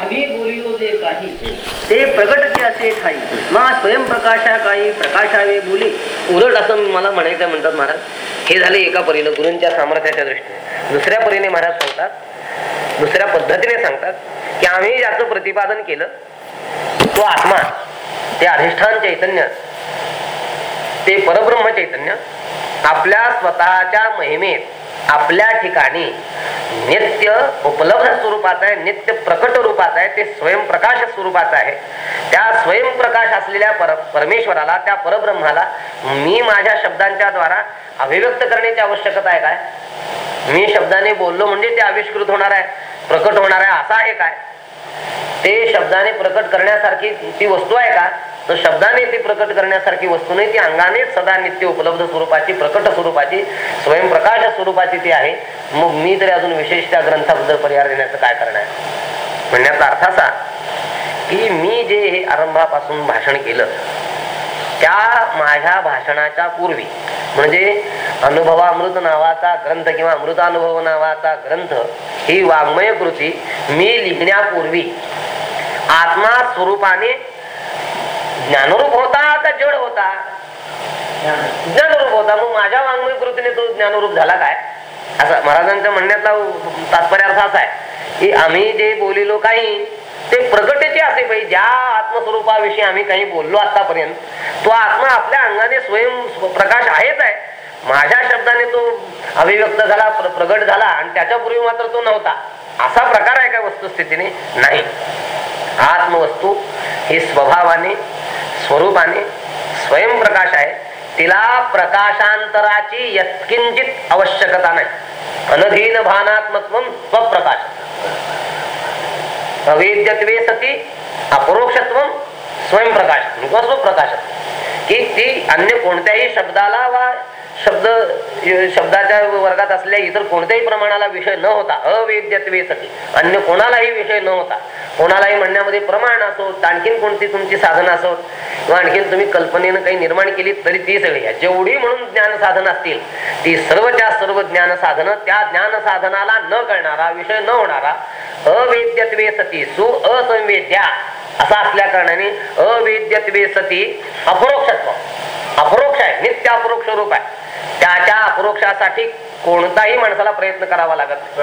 आम्ही जे काही. ते असे ठाई मा स्वयंप्रकाशा काही प्रकाशावे बोली. उलट असं मला म्हणायचं म्हणतात महाराज. हे झाले एका परीनं गुरूंच्या सामर्थ्याच्या दृष्टीने. दुसऱ्या परीने महाराज सांगतात दुसऱ्या पद्धतीने सांगतात की आम्ही ज्याचं प्रतिपादन केलं तो आत्मा ते अधिष्ठान चैतन्य ते परब्रह्म चैतन्य आपल्या स्वतःच्या महिमेत आपल्या ठिकाणी नित्य उपलब्ध स्वरूपात आहे नित्य प्रकट रूपात आहे ते स्वयंप्रकाश स्वरूपात आहे. त्या स्वयंप्रकाश असलेल्या पर परमेश्वराला त्या परब्रह्माला मी माझ्या शब्दांच्या द्वारा अभिव्यक्त करण्याची आवश्यकता आहे काय? मी शब्दाने बोललो म्हणजे ते आविष्कृत होणार आहे प्रकट होणार आहे असा आहे काय? ते शब्दाने प्रकट करण्यासारखी ती वस्तू आहे का? तर शब्दाने ती प्रकट करण्यासारखी वस्तू नाही ती अंगानेच सदा नित्य उपलब्ध स्वरूपाची प्रकट स्वरूपाची स्वयंप्रकाश स्वरूपाची ती आहे. मग मी तरी अजून विशेष त्या ग्रंथाबद्दल परिहार देण्याचं काय करणार म्हणण्याचा अर्थ असा की मी जे हे आरंभापासून भाषण केलं त्या माझ्या भाषणाच्या पूर्वी म्हणजे अनुभवामृत नावाचा ग्रंथ किंवा अमृतानुभव नावाचा ग्रंथ ही वाङ्मय कृती मी लिहिण्यापूर्वी आत्मा स्वरूपाने ज्ञानरूप होता का जड होता? ज्ञानरूप होता. मग माझ्या वाङ्मय कृतीने तो ज्ञानरूप झाला काय? असं महाराजांच्या म्हणण्याचा तात्पर्य अर्थ असा आहे की आम्ही जे बोलिलो काही ते प्रगटेचे असे पाहिजे ज्या आत्मस्वरूपाविषयी आम्ही काही बोललो आतापर्यंत तो आत्मा आपल्या अंगाने स्वयं प्रकाश आहेच आहे. माझ्या शब्दाने तो अभिव्यक्त झाला प्र- प्रगट झाला आणि त्याच्यापूर्वी मात्र तो नव्हता. असा प्रकार आहे का वस्तुस्थितीने? नाही. आत्मवस्तू ही स्वभावाने स्वरूपाने स्वयंप्रकाश आहे. तिला प्रकाशांतराची यत्किंचित आवश्यकता नाही. अनधीन भानात्मत्व स्वप्रकाश. अवेद्यत्वे सती अपरोक्षत्व स्वयंप्रकाश स्वप्रकाश. की ती अन्य कोणत्याही शब्दाला वा शब्द शब्दाच्या वर्गात असल्या इतर कोणत्याही प्रमाणाला विषय न होता अवेद्यत्वे सती. अन्य कोणालाही विषय न होता. कोणालाही म्हणण्यामध्ये प्रमाण असो आणखीन कोणती तुमची साधन असो किंवा आणखीन तुम्ही कल्पनेनं काही निर्माण केली तरी ती सगळी जेवढी म्हणून ज्ञान साधन असतील ती सर्वच्या सर्व ज्ञान साधनं त्या ज्ञान साधनाला न कळणारा विषय न होणारा अवेद्यत्वे सती. सु असंवेद्या. असा असल्या कारणाने अवेद्यत्वे सती अपरोक्षत्व. अपरोक्ष आहे नित्य अपरोक्ष रूप आहे. त्याच्या अपरोक्षासाठी कोणताही माणसाला प्रयत्न करावा लागत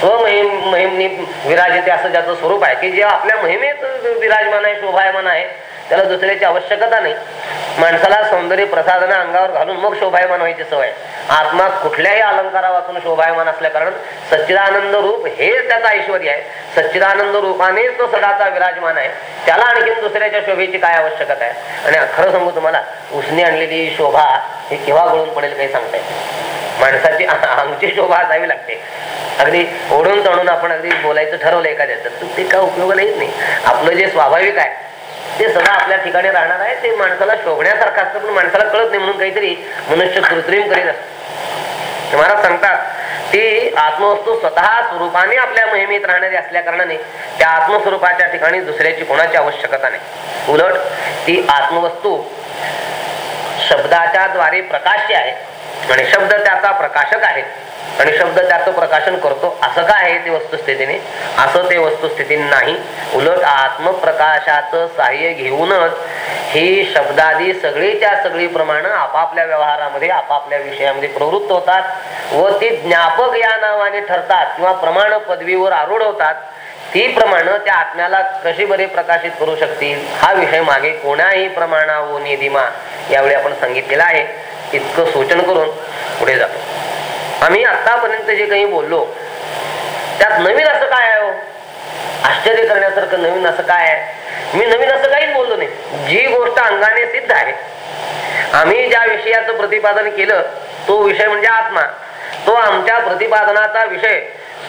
स्वमहिम महिमनी विराजते असं ज्याचं स्वरूप आहे की जे आपल्या महिमेत विराजमान आहे शोभायमान आहे त्याला दुसऱ्याची आवश्यकता नाही. माणसाला सौंदर्य प्रसाधन अंगावर घालून मग शोभायमान व्हायची सवय. आत्मा कुठल्याही अलंकारापासून शोभायमान असल्या कारण सच्चिदानंद रूप हेच त्याचा ऐश्वर आहे. सच्चिदानंद रूपानेच तो सदाचा विराजमान आहे. त्याला आणखीन दुसऱ्याच्या शोभेची काय आवश्यकता आहे? आणि खरं सांगू तुम्हाला उसने आणलेली शोभा ही केव्हा गळून पडेल काही सांगता येत माणसाची आमची शोभा असावी लागते. अगदी ओढून चढून आपण अगदी बोलायचं ठरवलं एखाद्याचं तर ते काय उपयोगाला येत नाही. आपलं जे स्वाभाविक आहे ते सदा आपल्या ठिकाणी राहणार आहे. ते माणसाला शोभण्यासारखं असतं पण माणसाला कळत नाही म्हणून काहीतरी मनुष्य कृत्रिम करीत असत. महाराज सांगतात ती आत्मवस्तू स्वतः स्वरूपाने आपल्या मोहिमेत राहणारी असल्या कारणाने त्या आत्मस्वरूपाच्या ठिकाणी दुसऱ्याची कोणाची आवश्यकता नाही. उलट ती आत्मवस्तू शब्दाच्या द्वारे प्रकाश्य आहे. आणि शब्द त्याचा प्रकाशक आहे. आणि शब्द त्याचं प्रकाशन करतो. असं काय आहे ते वस्तुस्थितीने? असं ते वस्तुस्थितीने नाही. उलट आत्मप्रकाशाचं सहाय्य घेऊनच ही शब्दादी सगळीच्या सगळी प्रमाण आपापल्या व्यवहारामध्ये आपापल्या विषयामध्ये प्रवृत्त होतात व ती ज्ञापक या नावाने ठरतात किंवा प्रमाण पदवीवर आरूढ होतात. ती प्रमाण त्या आत्म्याला कशी बरे प्रकाशित करू शकतील हा विषय मागे कोणाही प्रमाणा व निधिमा यावेळी आपण सांगितलेला आहे. इतकं सूचन करून पुढे जातो. आम्ही आतापर्यंत जे काही बोललो त्यात नवीन असं काय आहे हो? आश्चर्य करण्यासारखं नवीन असं काय आहे? मी नवीन असं काहीच बोललो नाही. जी गोष्ट अंगाने सिद्ध आहे. आम्ही ज्या विषयाचं प्रतिपादन केलं तो विषय म्हणजे आत्मा. तो आमच्या प्रतिपादनाचा विषय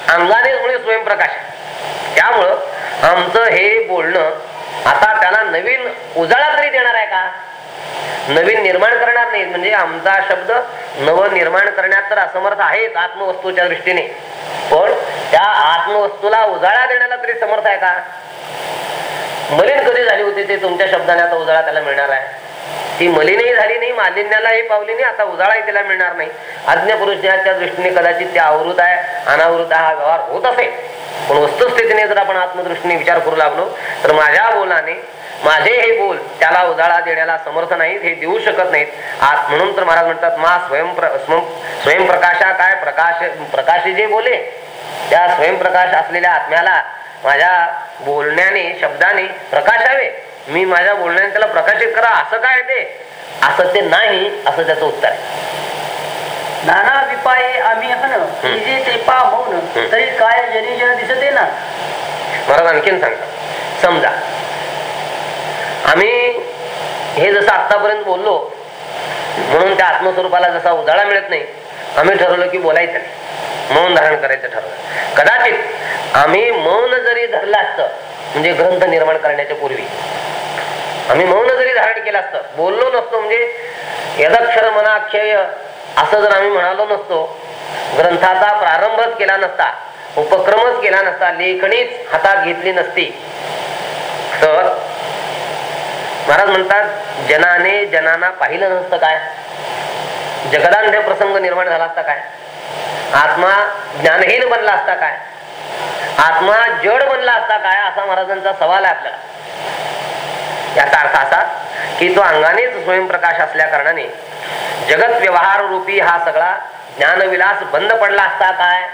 अंगानेच म्हणजे स्वयंप्रकाश आहे. त्यामुळं आमचं हे बोलणं आता त्याला नवीन उजाळा तरी देणार आहे का? नवीन निर्माण करणार नाही. म्हणजे आमचा शब्द नव निर्माण करण्यात तर असमर्थ आहेच आत्मवस्तूच्या दृष्टीने. पण त्या आत्मवस्तूला उजाळा देण्याला तरी समर्थ आहे का? मलिन कधी झाली होती ते तुमच्या शब्दाने आता उजाळा त्याला मिळणार आहे. ती मलिनही झाली नाही मालिन्यालाही पावली नाही आता उजाळाही तिला मिळणार नाही. अज्ञपुरुषाच्या दृष्टीने कदाचित ते अवृत आहे अनावृत हा व्यवहार होत असेल. पण वस्तुस्थितीने जर आपण आत्मदृष्टीने विचार करू लागलो तर माझ्या बोलाने माझे हे बोल त्याला उजाळा देण्याला समर्थ नाहीत हे देऊ शकत नाहीत. आज म्हणून तर महाराज म्हणतात मा स्वयं स्वयंप्रकाशा काय? प्रकाश प्रकाशी जे बोले त्या स्वयंप्रकाश असलेल्या आत्म्याला माझ्या बोलण्याने शब्दाने प्रकाशावे मी माझ्या बोलण्याने त्याला प्रकाशित करा. असं काय ते? असं ते नाही असं त्याचं उत्तर आहे. नाना विपाये आम्ही हन निजे ते पा मौन तरी काय जनी जन दिसते ना? महाराज आणखीन सांगता समजा आम्ही हे जसं आतापर्यंत बोललो म्हणून त्या आत्मस्वरूपाला जसा उजाळा मिळत नाही आम्ही ठरवलं की बोलायचं नाही. मौन धारण करायचं ठरवलं. कदाचित आम्ही मौन जरी धरलं असतं म्हणजे ग्रंथ निर्माण करण्याच्या पूर्वी आम्ही मौन जरी धारण केलं असतं बोललो नसतो म्हणजे यदक्षर मनाक्षय असं जर आम्ही म्हणालो नसतो ग्रंथाचा प्रारंभच केला नसता उपक्रमच केला नसता लेखणीच हातात घेतली नसती तर महाराज म्हणतात जनाने जनाना पाहिलं नसतं काय? जगदांध प्रसंग निर्माण झाला असता काय? आत्मा ज्ञानहीन बनला असता काय? आत्मा जड बनला असता काय? असा महाराजांचा सवाल आहे आपल्याला. याचा अर्थ असा की तो अंगानेच स्वयंप्रकाश असल्या कारणाने जगत व्यवहार रूपी हा सगळा ज्ञानविलास बंद पडला असता काय?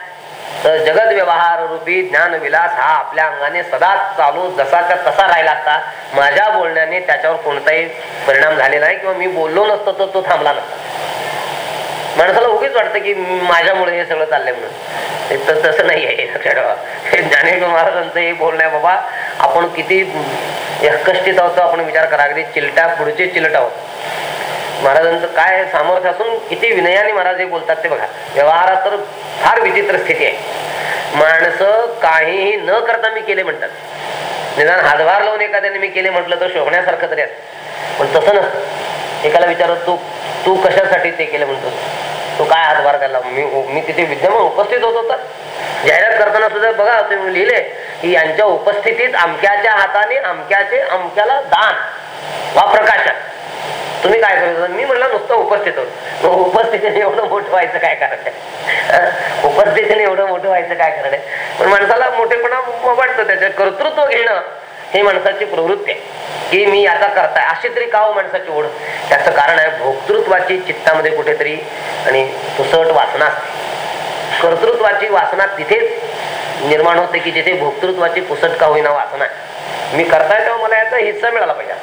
तर जगत व्यवहार रूपी ज्ञानविलास हा आपल्या अंगाने सदा चालू जसाच्या तसा राहिला असता. माझ्या बोलण्याने त्याच्यावर कोणताही परिणाम झालेला नाही किंवा मी बोललो नसतो तर तो थांबला नसता. माणसाला उगीच वाटतं की माझ्यामुळे हे सगळं चाललंय म्हणून. तर तसं नाही आहे. लक्षात ज्ञानेश्वर महाराजांचं हे बोलणं आहे बाबा आपण किती कष्टीत आहोत आपण विचार करा. अगदी चिलटा पुढचे चिलट आहोत. महाराजांचं काय सामर्थ्य असून किती विनयाने महाराज हे बोलतात ते बघा. व्यवहारात तर फार विचित्र स्थिती आहे. माणसं काहीही न करता मी केले म्हणतात. निदान हातभार लावून एखाद्याने मी केले म्हटलं तर शोभण्यासारखं तरी असत पण तसं नसतं. एकाला विचारत तू तू कशासाठी ते केलं? म्हणतो. तो काय हातभार त्याला मी मी तिथे विद्यमान उपस्थित होत होता. जाहिरात करताना सुद्धा बघा तुम्ही लिहिले की यांच्या उपस्थितीत अमक्याच्या हाताने अमक्याचे अमक्याला दान वा प्रकाशन. तुम्ही काय करत मी म्हणलं नुसतं उपस्थित होत. उपस्थितीने एवढं मोठं व्हायचं काय कारण आहे? उपस्थितीने एवढं मोठं व्हायचं काय कारण आहे? पण माणसाला मोठेपणा वाटतं त्याच्यात. कर्तृत्व घेणं हे माणसाची प्रवृत्ती आहे. की मी आता करताय अशी तरी का हो माणसाची ओढ? त्याचं कारण आहे भोक्तृत्वाची चित्तामध्ये कुठेतरी आणि पुसट वासना असते. कर्तृत्वाची वासना तिथेच निर्माण होते की जिथे भोक्तृत्वाची पुसट का होईना वासना आहे. मी करताय तेव्हा मला याचा हिस्सा मिळाला पाहिजे.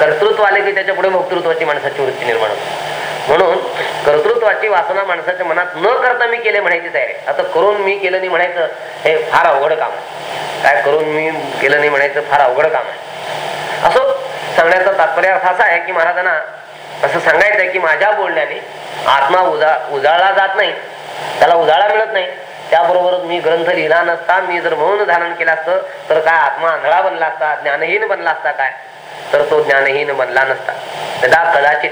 कर्तृत्व आले की त्याच्या पुढे भोक्तृत्वाची माणसाची वृत्ती निर्माण होते. म्हणून कर्तृत्वाची वासना माणसाच्या मनात न करता मी केले म्हणायची तयारी. आता करून मी केलं नाही म्हणायचं हे फार अवघड काम आहे. काय करून मी केलं नाही म्हणायचं फार अवघड काम आहे. असो सांगण्याचा तात्पर्य अर्थ असा आहे की महाराजांना असं सांगायचं आहे की माझ्या बोलण्याने आत्मा उजा उजाळला जात नाही. त्याला उजाळा मिळत नाही. त्याबरोबरच मी ग्रंथ लिहिला नसता मी जर म्हणून धारण केलं असतं तर काय आत्मा आंधळा बनला असता ज्ञानहीन बनला असता काय? तर तो ज्ञानहीन बनला नसता. यदा कदाचित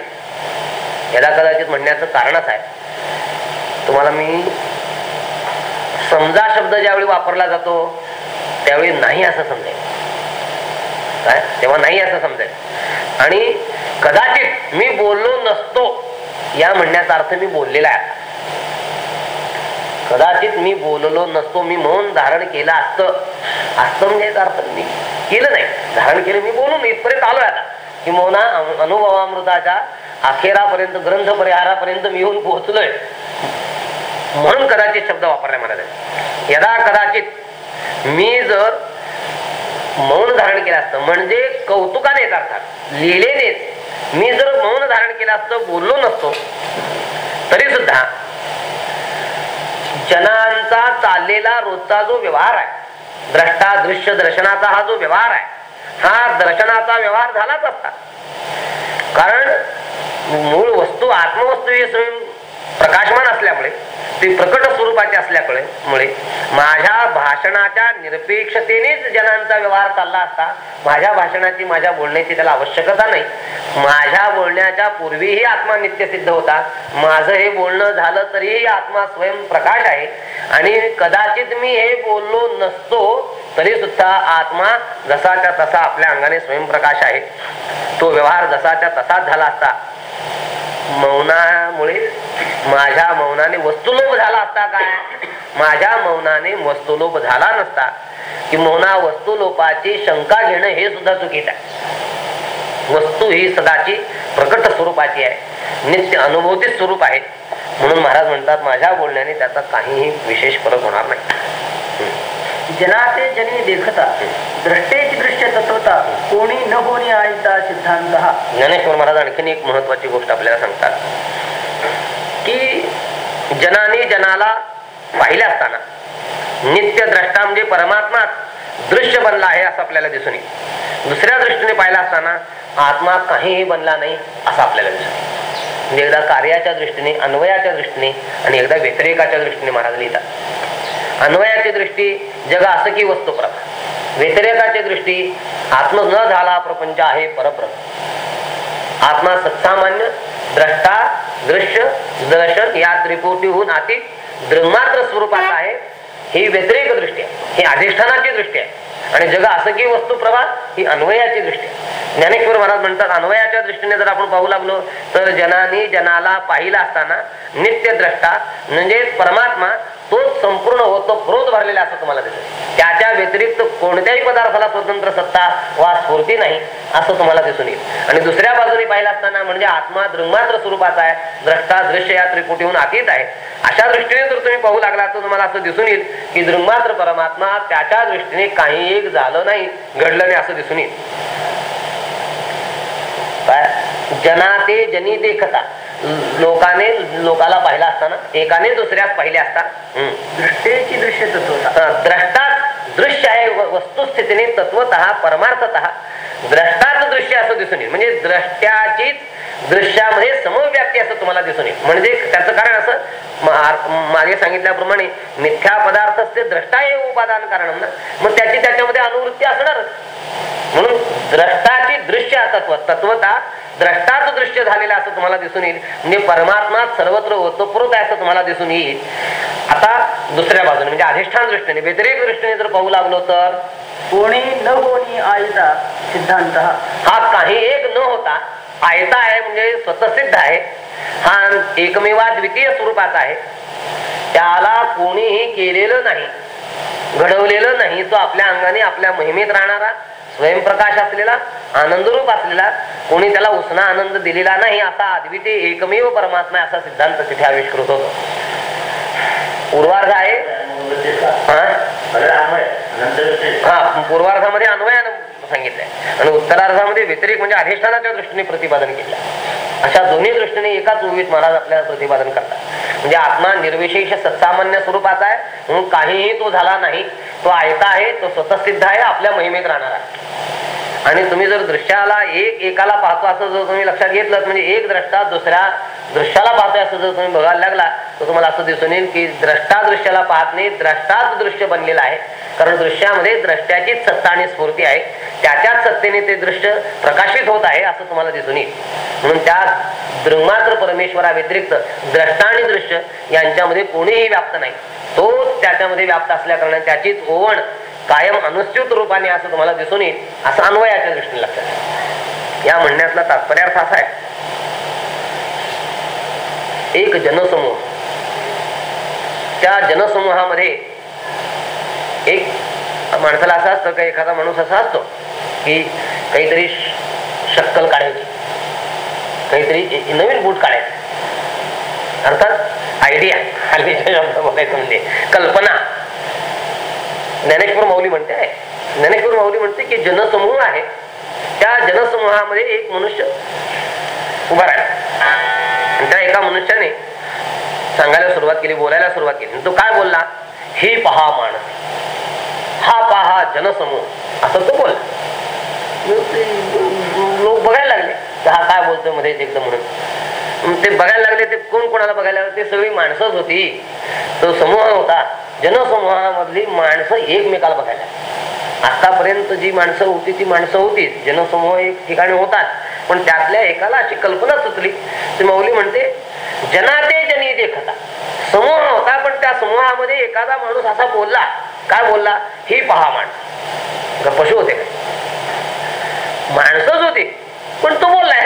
याला कदाचित म्हणण्याचं कारणच आहे. तुम्हाला मी समजा शब्द ज्यावेळी वापरला जातो त्यावेळी नाही असं समजेल. काय? तेव्हा नाही असं समजेल. आणि कदाचित मी बोललो नसतो या म्हणण्याचा अर्थ मी बोललेला आहे. कदाचित मी बोललो नसतो मी मौन धारण केलं असतं. असतं म्हणजे अर्थ मी केलं नाही. धारण केलं मी बोलून इथपर्यंत आलोय आता. की मौना अनुभवामृताच्या अखेरापर्यंत ग्रंथ परिहारापर्यंत मी येऊन पोहोचलोय. म्हणून कदाचित शब्द वापरला मला यदा कदाचित मी जर मौन धारण केलं असतं म्हणजे कौतुकाने अर्थात लिहिलेले मी जर मौन धारण केलं असतं बोललो नसतो तरी सुद्धा जनांचा चाललेला रोजचा जो व्यवहार आहे द्रष्टा दृश्य दर्शनाचा हा जो व्यवहार आहे हा दर्शनाचा व्यवहार झालाच असता. कारण मूळ वस्तू आत्मवस्तू हे स्वयं प्रकाशमान असल्यामुळे ते प्रकट स्वरूपाचे असल्यामुळे मुळे माझ्या भाषणाच्या निरपेक्षतेनेच जनांचा व्यवहार चालला असता माझ्या भाषणाची माझ्या बोलण्याची त्याला आवश्यकता नाही. माझ्या बोलण्याच्या पूर्वीही आत्मा नित्य सिद्ध होता. माझं हे बोलणं झालं तरीही आत्मा स्वयं प्रकाश आहे. आणि कदाचित मी हे बोललो नसतो तरी सुद्धा आत्मा जसाच्या तसा आपल्या अंगाने स्वयंप्रकाश आहे. तो व्यवहार जसाच्या तसाच झाला असता मौनामुळे माझ्या मौनाने वस्तुलोभ झाला असता काय? माझ्या मौनाने वस्तुलोभ झाला नसता. कि मौना वस्तुलोपाची शंका घेणं हे सुद्धा चुकीत आहे. वस्तू ही सदाची प्रकट स्वरूपाची आहे. नित्य अनुभवती स्वरूप आहे. म्हणून महाराज म्हणतात माझ्या बोलण्याने त्याचा काहीही विशेष फरक होणार नाही. जनाते जनी देखता दृष्टेची दृश्य तत्वता कोणी न होणी आईचा सिद्धांत। हा ज्ञानेश्वर महाराज आणखीन एक महत्वाची गोष्ट आपल्याला सांगतात. की जनाने जनाला पाहिले असताना नित्य द्रष्टा म्हणजे परमात्मा दृश्य बनला आहे असं आपल्याला दिसून येईल. दुसऱ्या दृष्टीने पाहिला असताना आत्मा काहीही बनला नाही असं आपल्याला दिसून म्हणजे एकदा कार्याच्या दृष्टीने अन्वयाच्या दृष्टीने आणि एकदा व्यतिरेकाच्या दृष्टीने महाराज लिहितात. अन्वयाची दृष्टी जग असं की वस्तुप्रभा व्यतिरेकाची दृष्टी आत्म न झाला प्रपंच आहे परब्रह्म. आत्मा सत्सामान्य द्रष्टा दृश्य दर्शन या त्रिपुटीहून अति दृंगमात्र स्वरूपाचा आहे. ही व्यतिरेक दृष्टी आहे. ही अधिष्ठानाची दृष्टी आहे. आणि जग असं की वस्तुप्रभा ही अन्वयाची दृष्टी आहे. ज्ञानेश्वर महाराज म्हणतात अन्वयाच्या दृष्टीने जर आपण पाहू लागलो तर जनानी जनाला पाहिला असताना नित्य द्रष्टा म्हणजे परमात्मा तोच संपूर्ण होतो क्रोध भरलेला असं तुम्हाला दिसेल. त्याच्या व्यतिरिक्त कोणत्याही पदार्थाला स्वतंत्र सत्ता वा स्फूर्ती नाही असं तुम्हाला दिसून येईल. आणि दुसऱ्या बाजूने पाहिला असताना म्हणजे आत्मा दृंगमात्र स्वरूपाचा आहे द्रष्टा दृश्य या त्रिकुटीहून अतीत आहे. अशा दृष्टीने जर तुम्ही पाहू लागला तर तुम्हाला असं दिसून येईल की दृंगमात्र परमात्मा त्याच्या दृष्टीने काही एक झालं नाही घडलं नाही असं दिसून येईल. काय? जनाते जनी देखता. लोकाने लोकाला पाहिला असताना एकाने दुसऱ्यास पाहिले असता. दृष्टेची दृश्य तत्वता द्रष्टाच दृश्य आहे वस्तुस्थितीने तत्वत परमार्थत. द्रष्टाच दृश्य असं दिसून येईल. म्हणजे द्रष्ट्याचीच दृश्यामध्ये समव्याप्ती असं तुम्हाला दिसून येईल. म्हणजे त्याचं कारण असं मागे सांगितल्याप्रमाणे मिथ्या पदार्थ ते द्रष्टा उपादान कारण ना. मग त्याची त्याच्यामध्ये अनुवृत्ती असणारच म्हणून द्रष्टाची दृश्य तत्व तत्वता द्रष्टाच दृश्य झालेलं असं तुम्हाला दिसून येईल. म्हणजे परमात्मा सर्वत्र ओतप्रोत आहे असं तुम्हाला दिसून येईल. आता दुसऱ्या बाजूने म्हणजे अधिष्ठान दृष्टीने व्यतिरेक दृष्टीने जर पाहू लागलो तर? कोणी न होणी आईचा सिद्धांत हा. हा काही एक न होता आयता आहे म्हणजे स्वतःसिद्ध आहे. हा एकमेवा द्वितीय स्वरूपाचा आहे. त्याला कोणीही केलेलं नाही घडवलेलं नाही तो आपल्या अंगाने आपल्या महिमेत राहणारा. स्वयंप्रकाश असलेला आनंदरूप असलेला कोणी त्याला उसना आनंद दिलेला नाही असा अद्वितीय एकमेव परमात्मा असा सिद्धांत तिथे आविष्कृत होतो. पूर्वार्ध आहे. हा? पूर्वार्धामध्ये अन्वयानं सांगितलंय. आणि उत्तरार्धामध्ये व्यतिरिक्त म्हणजे अधिष्ठानाच्या दृष्टीने प्रतिपादन केलं. अशा दोन्ही दृष्टीने एकाच उभीत महाराज आपल्याला प्रतिपादन करतात. म्हणजे आत्मा निर्विशेष सत्सामान्य स्वरूपाचा आहे म्हणून काहीही तो झाला नाही. तो आयता आहे तो स्वतः सिद्ध आहे आपल्या महिमेत राहणार. आहे आणि तुम्ही जर दृश्याला एक एकाला पाहतो असं जर तुम्ही लक्षात घेतलं म्हणजे एक द्रष्टा दुसऱ्या दृश्याला पाहतोय असं जर तुम्ही बघायला लागला तर तुम्हाला असं दिसून येईल की द्रष्टा दृश्याला पाहत नाही द्रष्टाच दृश्य बनलेला आहे. कारण दृश्यामध्ये द्रष्ट्याचीच सत्ता आणि स्फूर्ती आहे. त्याच्याच सत्तेने ते दृश्य प्रकाशित होत आहे असं तुम्हाला दिसून येईल. म्हणून त्या दृंगमात्र परमेश्वरा व्यतिरिक्त द्रष्टा आणि दृश्य यांच्यामध्ये कोणीही व्याप्त नाही. तोच त्याच्यामध्ये व्याप्त असल्या कारणाने त्याचीच ओवण कायम अनुच्युत रूपाने असं तुम्हाला दिसून येईल असं अन्वयाच्या दृष्टीने लक्षात या म्हणण्यातला तात्पर्यार्थ असा आहे एक जनसमूह त्या जनसमूहामध्ये एक माणसाला असं असतं का एखादा माणूस असा असतो की काहीतरी शक्कल काढायची काहीतरी नवीन बूट काढायचे. अर्थात आयडिया हल्लीच्या शब्द म्हणजे कल्पना. ज्ञानेश्वर माऊली म्हणते आहे ज्ञानेश्वर माऊली म्हणते की जनसमूह आहे. त्या जनसमूहामध्ये एक मनुष्य उभा राहिला. त्या एका मनुष्याने सांगायला सुरुवात केली बोलायला सुरुवात केली. तो काय बोलला? हे पहा माणस. हा पहा जनसमूह. असं तो बोलला. ते लोक बघायला लागले हा काय बोलतोयमध्ये एकदम म्हणून. ते बघायला लागले ते कोण कोणाला बघायला लागले? ते सगळी माणसंच होती. तो समूह होता. जनसमूहामधली माणसं एकमेकाला बघायला आतापर्यंत जी माणसं होती ती माणसं होतीच जनसमूह एक ठिकाणी होतात. पण त्यातल्या एकाला अशी कल्पना सुचली. ती मौली म्हणते जनाते जनी देखता समूह होता पण त्या समूहामध्ये एखादा माणूस असा बोलला. काय बोलला? ही पहा माणसं. पशु होते काय माणसंच होती. पण तो बोललाय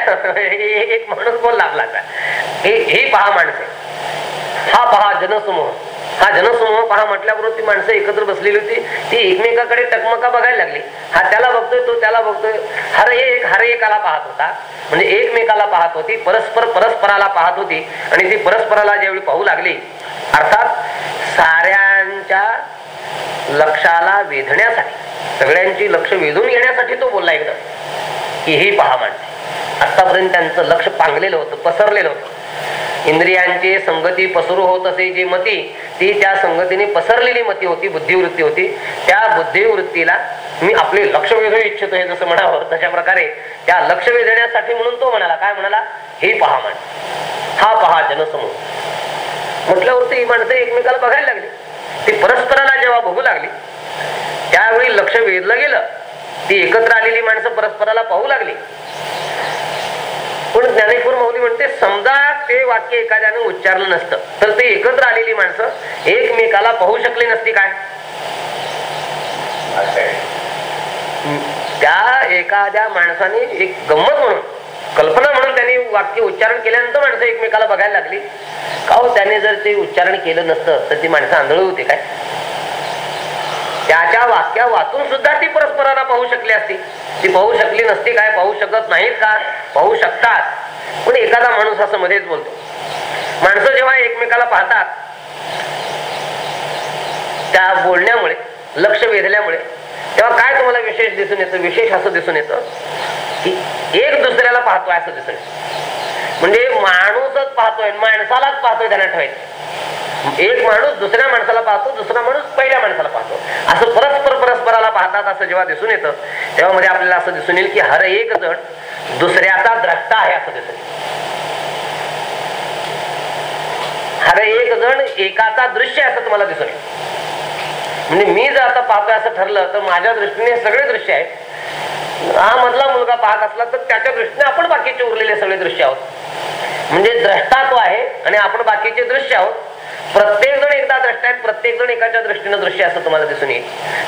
एक माणूस बोलला आपला हे पहा माणसे. हा पहा जनसमूह. हा जनसमूह पहा म्हटल्याबरोबर ती माणसं एकत्र बसलेली होती. ती एकमेकाकडे टकमका बघायला लागली. हा त्याला बघतोय तो त्याला बघतोय. हर एक हर एकाला पाहत होता. म्हणजे एकमेकाला पाहत होती परस्पर परस्पराला पाहत होती. आणि ती परस्पराला ज्यावेळी पाहू लागली अर्थात साऱ्यांच्या लक्षाला वेधण्यासाठी सगळ्यांची लक्ष वेधून घेण्यासाठी तो बोलला एकदम. की ही पहा माणसे आतापर्यंत त्यांचं लक्ष पांगलेलं होतं पसरलेलं होतं. इंद्रियांची संगती पसरू होत असे जी मती ती त्या संगतीने पसरलेली मती होती बुद्धिवृत्ती होती. त्या बुद्धिवृत्तीला मी आपले लक्ष वेधू इच्छितो हे जसं म्हणावं तशा प्रकारे त्या लक्ष वेधण्यासाठी म्हणून तो म्हणाला. काय म्हणाला? हे पहा म्हण. हा पहा जनसमूह. म्हटल्यावरती ही माणसं एकमेकाला बघायला लागली. ती परस्पराला जेव्हा बघू लागली त्यावेळी लक्ष वेधलं गेलं. ती एकत्र आलेली माणसं परस्पराला पाहू लागली. पण ज्ञानेश्वर मौली म्हणते समजा ते वाक्य एखाद्याने उच्चारलं नसतं तर ते एकत्र आलेली माणसं एकमेकाला पाहू शकली नसती काय? त्या एखाद्या माणसाने एक गंमत म्हणून कल्पना म्हणून त्यांनी वाक्य उच्चारण केल्यानंतर माणसं एकमेकाला बघायला लागली. का हो त्याने जर ते उच्चारण केलं नसतं तर ती माणसं आंधळ होते काय? त्याच्या वाक्या वाचून सुद्धा ती परस्पराला पाहू शकली असती. ती पाहू शकली नसती काय पाहू शकत नाहीत का? पाहू शकतात. पण एखादा माणूस असं मध्येच बोलतो. माणसं जेव्हा एकमेकाला पाहतात त्या बोलण्यामुळे लक्ष वेधल्यामुळे तेव्हा काय तुम्हाला विशेष दिसून येतं? विशेष असं दिसून येतं की एक दुसऱ्याला पाहतोय असं दिसून येतं. म्हणजे माणूसच पाहतोय माणसालाच पाहतोय त्यांना ठेवायचं एक माणूस दुसऱ्या माणसाला पाहतो दुसरा माणूस पहिल्या माणसाला पाहतो. असं परस्पर परस्पराला पाहतात असं जेव्हा दिसून येतं तेव्हा मध्ये आपल्याला असं दिसून येईल की हर एक जण दुसऱ्याचा द्रष्टा आहे असं दिसून येईल. हर एक जण एकाचा दृश्य आहे असं तुम्हाला दिसून येईल. म्हणजे मी जर आता पाहतोय असं ठरलं तर माझ्या दृष्टीने सगळे दृश्य आहेत. हा मधला मुलगा पाहत असला तर त्याच्या दृष्टीने आपण बाकीचे उरलेले सगळे दृश्य आहोत. म्हणजे द्रष्टात्व आहे आणि आपण बाकीचे दृश्य आहोत. प्रत्येक जण एकदा द्रष्टा आहेत प्रत्येक जण एकाच्या दृष्टीनं दृश्य असं तुम्हाला दिसून येईल.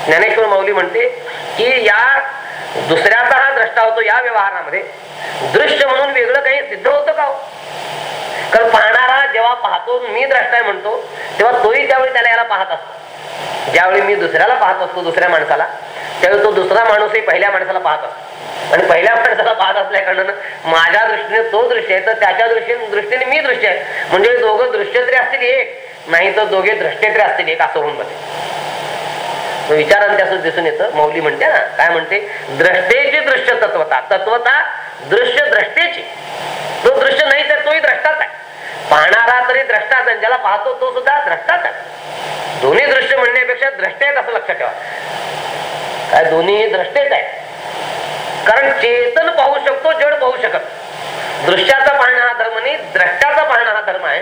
ज्ञानेश्वर माऊली म्हणते की या दुसऱ्याचा हा द्रष्टा होतो या व्यवहारामध्ये. दृश्य म्हणून वेगळं काही सिद्ध होतं का हो? कारण पाहणारा जेव्हा पाहतो मी द्रष्टाय म्हणतो तेव्हा तोही त्यावेळी त्याला याला पाहत असतो. ज्यावेळी मी दुसऱ्याला पाहत असतो दुसऱ्या माणसाला त्यावेळी तो दुसरा माणूसही पहिल्या माणसाला पाहत असतो. आणि पहिल्या माणसाला पाहत असल्या माझ्या दृष्टीने तो दृश्य आहे तर त्याच्या दृष्टीने दृष्टीने मी दृश्य आहे. म्हणजे दोघं दृश्य तरी असतील एक नाही तर दोघे दृष्टे तरी असतील एक असं होऊन बसे विचारांत असं दिसून येतं. मौली म्हणते ना काय म्हणते? द्रष्टेची दृश्य तत्वता. तत्वता दृश्य द्रष्टेची तो दृश्य नाही तर तोही द्रष्टाच आहे. पाहणारा तरी द्रष्टाच आहे ज्याला पाहतो तो सुद्धा द्रष्टाच आहे. दोन्ही दृश्य म्हणण्यापेक्षा द्रष्टे आहेत असं लक्षात ठेवा? काय दोन्ही द्रष्टेच आहेत. कारण चेतन पाहू शकतो जड पाहू शकत. दृश्याचा पाहणं हा धर्म नाही द्रष्टाचा पाहणं हा धर्म आहे.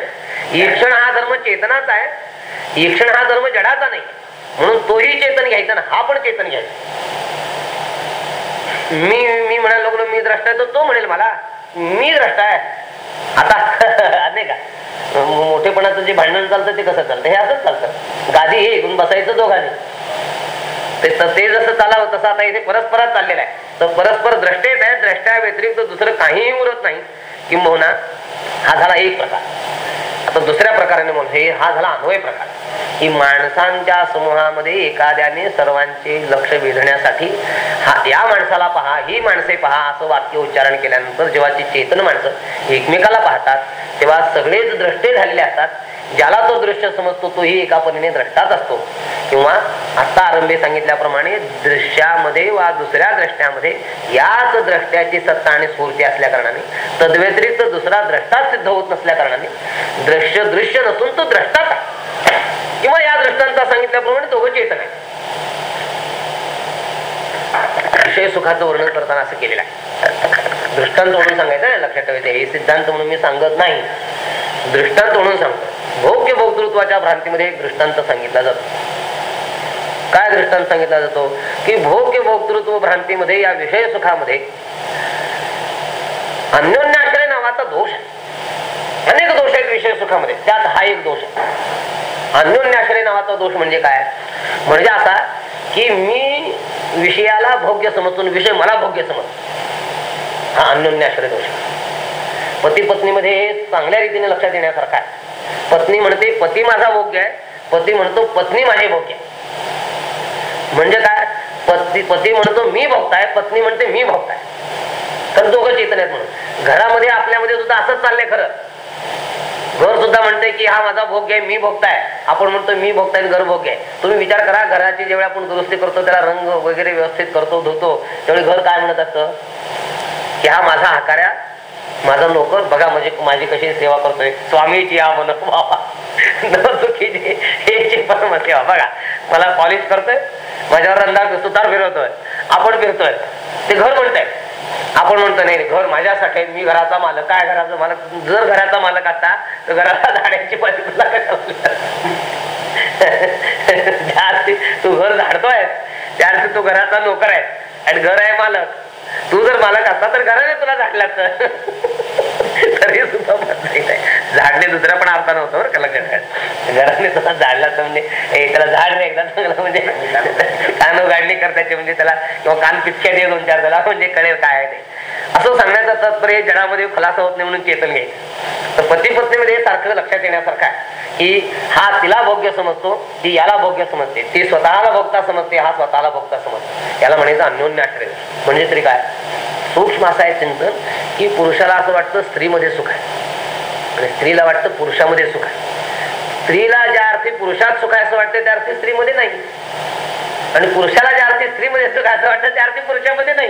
ईक्षण हा धर्म चेतनाचा आहे. ईक्षण हा धर्म जडाचा नाही. म्हणून तोही चेतन घ्यायचा ना हा पण चेतन घ्यायचा. मी मी म्हणायला लागलो मी द्रष्टा आहे तर तो म्हणेल मला मी द्रष्टा आहे. आता नाही का? मोठेपणाचं जे भांडण चालतं ते कसं चालतं? हे असंच चालतं. गादी हे ऐकून बसायचं दोघांनी. ते ते जसं चालावं तसं आता इथे परस्परात चाललेलं आहे. तर परस्पर द्रष्टेच आहे द्रष्ट्या व्यतिरिक्त दुसरं काहीही उरत नाही. किंबहुना हा झाला एक प्रकार. आता दुसऱ्या प्रकाराने म्हणून हे हा झाला अन्वय प्रकार. की माणसांच्या समूहामध्ये एखाद्याने सर्वांचे लक्ष वेधण्यासाठी हा या माणसाला पहा ही माणसे पहा असं वाक्य उच्चारण केल्यानंतर जेव्हा ती चेतन माणसं एकमेकाला पाहतात तेव्हा सगळेच द्रष्टे झालेले असतात. ज्याला तो दृश्य समजतो तोही एका परीने द्रष्टाच असतो. किंवा आता आरंभी सांगितल्याप्रमाणे दृश्यामध्ये वा दुसऱ्या द्रष्ट्यामध्ये याच द्रष्ट्याची सत्ता आणि स्फूर्ती असल्या कारणाने तद्व्यतिरिक्त दुसरा द्रष्टाच सिद्ध होत नसल्या कारणाने दृश्य दृश्य नसून तो द्रष्टाच आहे. किंवा या दृष्टांचा सांगितल्याप्रमाणे दोघं चेतन आहे विषय सुखाचं वर्णन करताना असं केलेलं आहे. दृष्टांत म्हणून सांगायचं लक्षात ठेवायचं हे सिद्धांत म्हणून मी सांगत नाही. दृष्टांत म्हणून सांगतो. भोग्य भोगतृत्वाच्या भ्रांतीमध्ये एक दृष्टांत सांगितला जातो. काय दृष्टांत सांगितला जातो? की भोग्य भोक्तृत्व भ्रांतीमध्ये या विषय सुखामध्ये अन्योन्याश्रय नावाचा दोष आहे. विषय सुखामध्ये. त्यात हा एक दोष आहे. अन्योन्याश्रय नावाचा दोष म्हणजे काय? म्हणजे असा की मी विषयाला भोग्य समजून विषय मला भोग्य समज हा अन्योन्याश्रय दोष पती पत्नीमध्ये हे चांगल्या रीतीने लक्षात येण्यासारखं आहे. पत्नी म्हणते पती माझा भोग्य आहे. पती म्हणतो पत्नी माझे भोग्य म्हणजे काय? पती पती म्हणतो मी भोगताय. पत्नी म्हणते मी भोगताय. तर दोघं चेतन आहेत म्हणून. घरामध्ये आपल्यामध्ये सुद्धा असंच चाललंय खरं. घर सुद्धा म्हणते की हा माझा भोग आहे मी भोगताय. आपण म्हणतो मी भोगताय घर भोग आहे. तुम्ही विचार करा घराची जेव्हा आपण दुरुस्ती करतो त्याला रंग वगैरे व्यवस्थित करतो धुतो त्यावेळी घर काय म्हणत असतं? की हा माझा हाकाऱ्या माझा नोकर. बघा म्हणजे माझी कशी सेवा करतोय. स्वामीची या म्हण बाबा. सेवा बघा मला पॉलिश करतोय माझ्यावर रंदा सुतार फिरवतोय आपण फिरतोय. ते घर म्हणताय. आपण म्हणतो नाही घर माझ्यासाठी मी घराचा मालक काय घराचा मालक जर घराचा मालक असता तर घराला झाडायची तुला ज्या अर्थी तू घर झाडतोय त्या अर्थी तू घराचा नोकर आहे आणि घर आहे मालक. तू जर मालक असता तर घराने तुला झाडला तरी सुद्धा म्हणता झाडणे दुसऱ्या पण अर्थ नव्हतं बरं का लक्षात घराने तुला झाडला तर म्हणजे त्याला झाड नाही एकदा चांगलं म्हणजे कान गाडणी करतायचे म्हणजे त्याला किंवा कान पिचक्या दे दोन चार त्याला म्हणजे कळेल काय आहे ते. असं सांगण्याचा तात्पर्य जडामध्ये खुलासा होत नाही म्हणून चेतन घ्यायचं. तर पती पत्नीमध्ये सारखं लक्षात येण्यासारखं आहे की हा तिला भोग्य समजतो ती याला भोग्य समजते. ती स्वतःला भोगता समजते हा स्वतःला भोगता समजतो. याला म्हणायचं अन्योन्य आश्रय. म्हणजे तरी काय? सूक्ष्म असं आहे चिंतन की पुरुषाला असं वाटतं स्त्रीमध्ये सुख आहे. आणि स्त्रीला वाटतं पुरुषामध्ये सुख आहे. स्त्रीला ज्या अर्थी पुरुषात सुख आहे असं वाटतं त्या अर्थी स्त्रीमध्ये नाही. आणि पुरुषाला ज्या अर्थी स्त्रीमध्ये सुख आहे असं वाटतं त्या अर्थी पुरुषामध्ये नाही.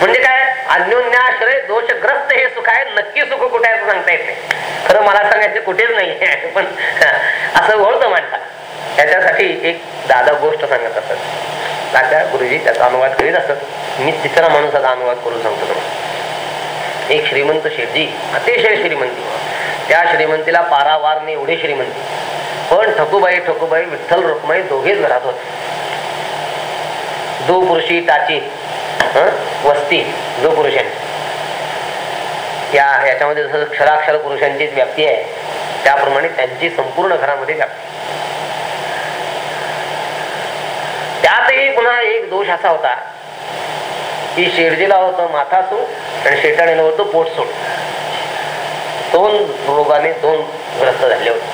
म्हणजे काय? अन्योन्याश्रय दोषग्रस्त हे सुख आहे. नक्की सुख कुठे आहे सांगता येत नाही. खरं मला सांगायचं कुठेच नाही पण असं ओळखतं माणसाला. त्याच्यासाठी एक दादा गोष्ट सांगत असत. दादा गुरुजी त्याचा अनुवाद करीत असत. मी तिसरा माणूसाचा अनुवाद करून सांगतो तुम्हाला. एक श्रीमंत शेठजी अतिशय श्रीमंती. त्या श्रीमंतीला पारावारने एवढे श्रीमंती. पण ठकूबाई ठकूबाई विठ्ठल रुक्माई दोघेच घरात होते. दो पुरुषी टाची वस्ती दो पुरुषांची. या याच्यामध्ये जसं क्षराक्षर पुरुषांची व्याप्ती आहे त्याप्रमाणे त्यांची संपूर्ण घरामध्ये व्याप्ती. त्यातही पुन्हा एक दोष असा होता की शेरजीला होतं माथा सूट आणि शेटाणीला होतं पोट सूट दोन रोगाने दोन ग्रस्त झाले होते.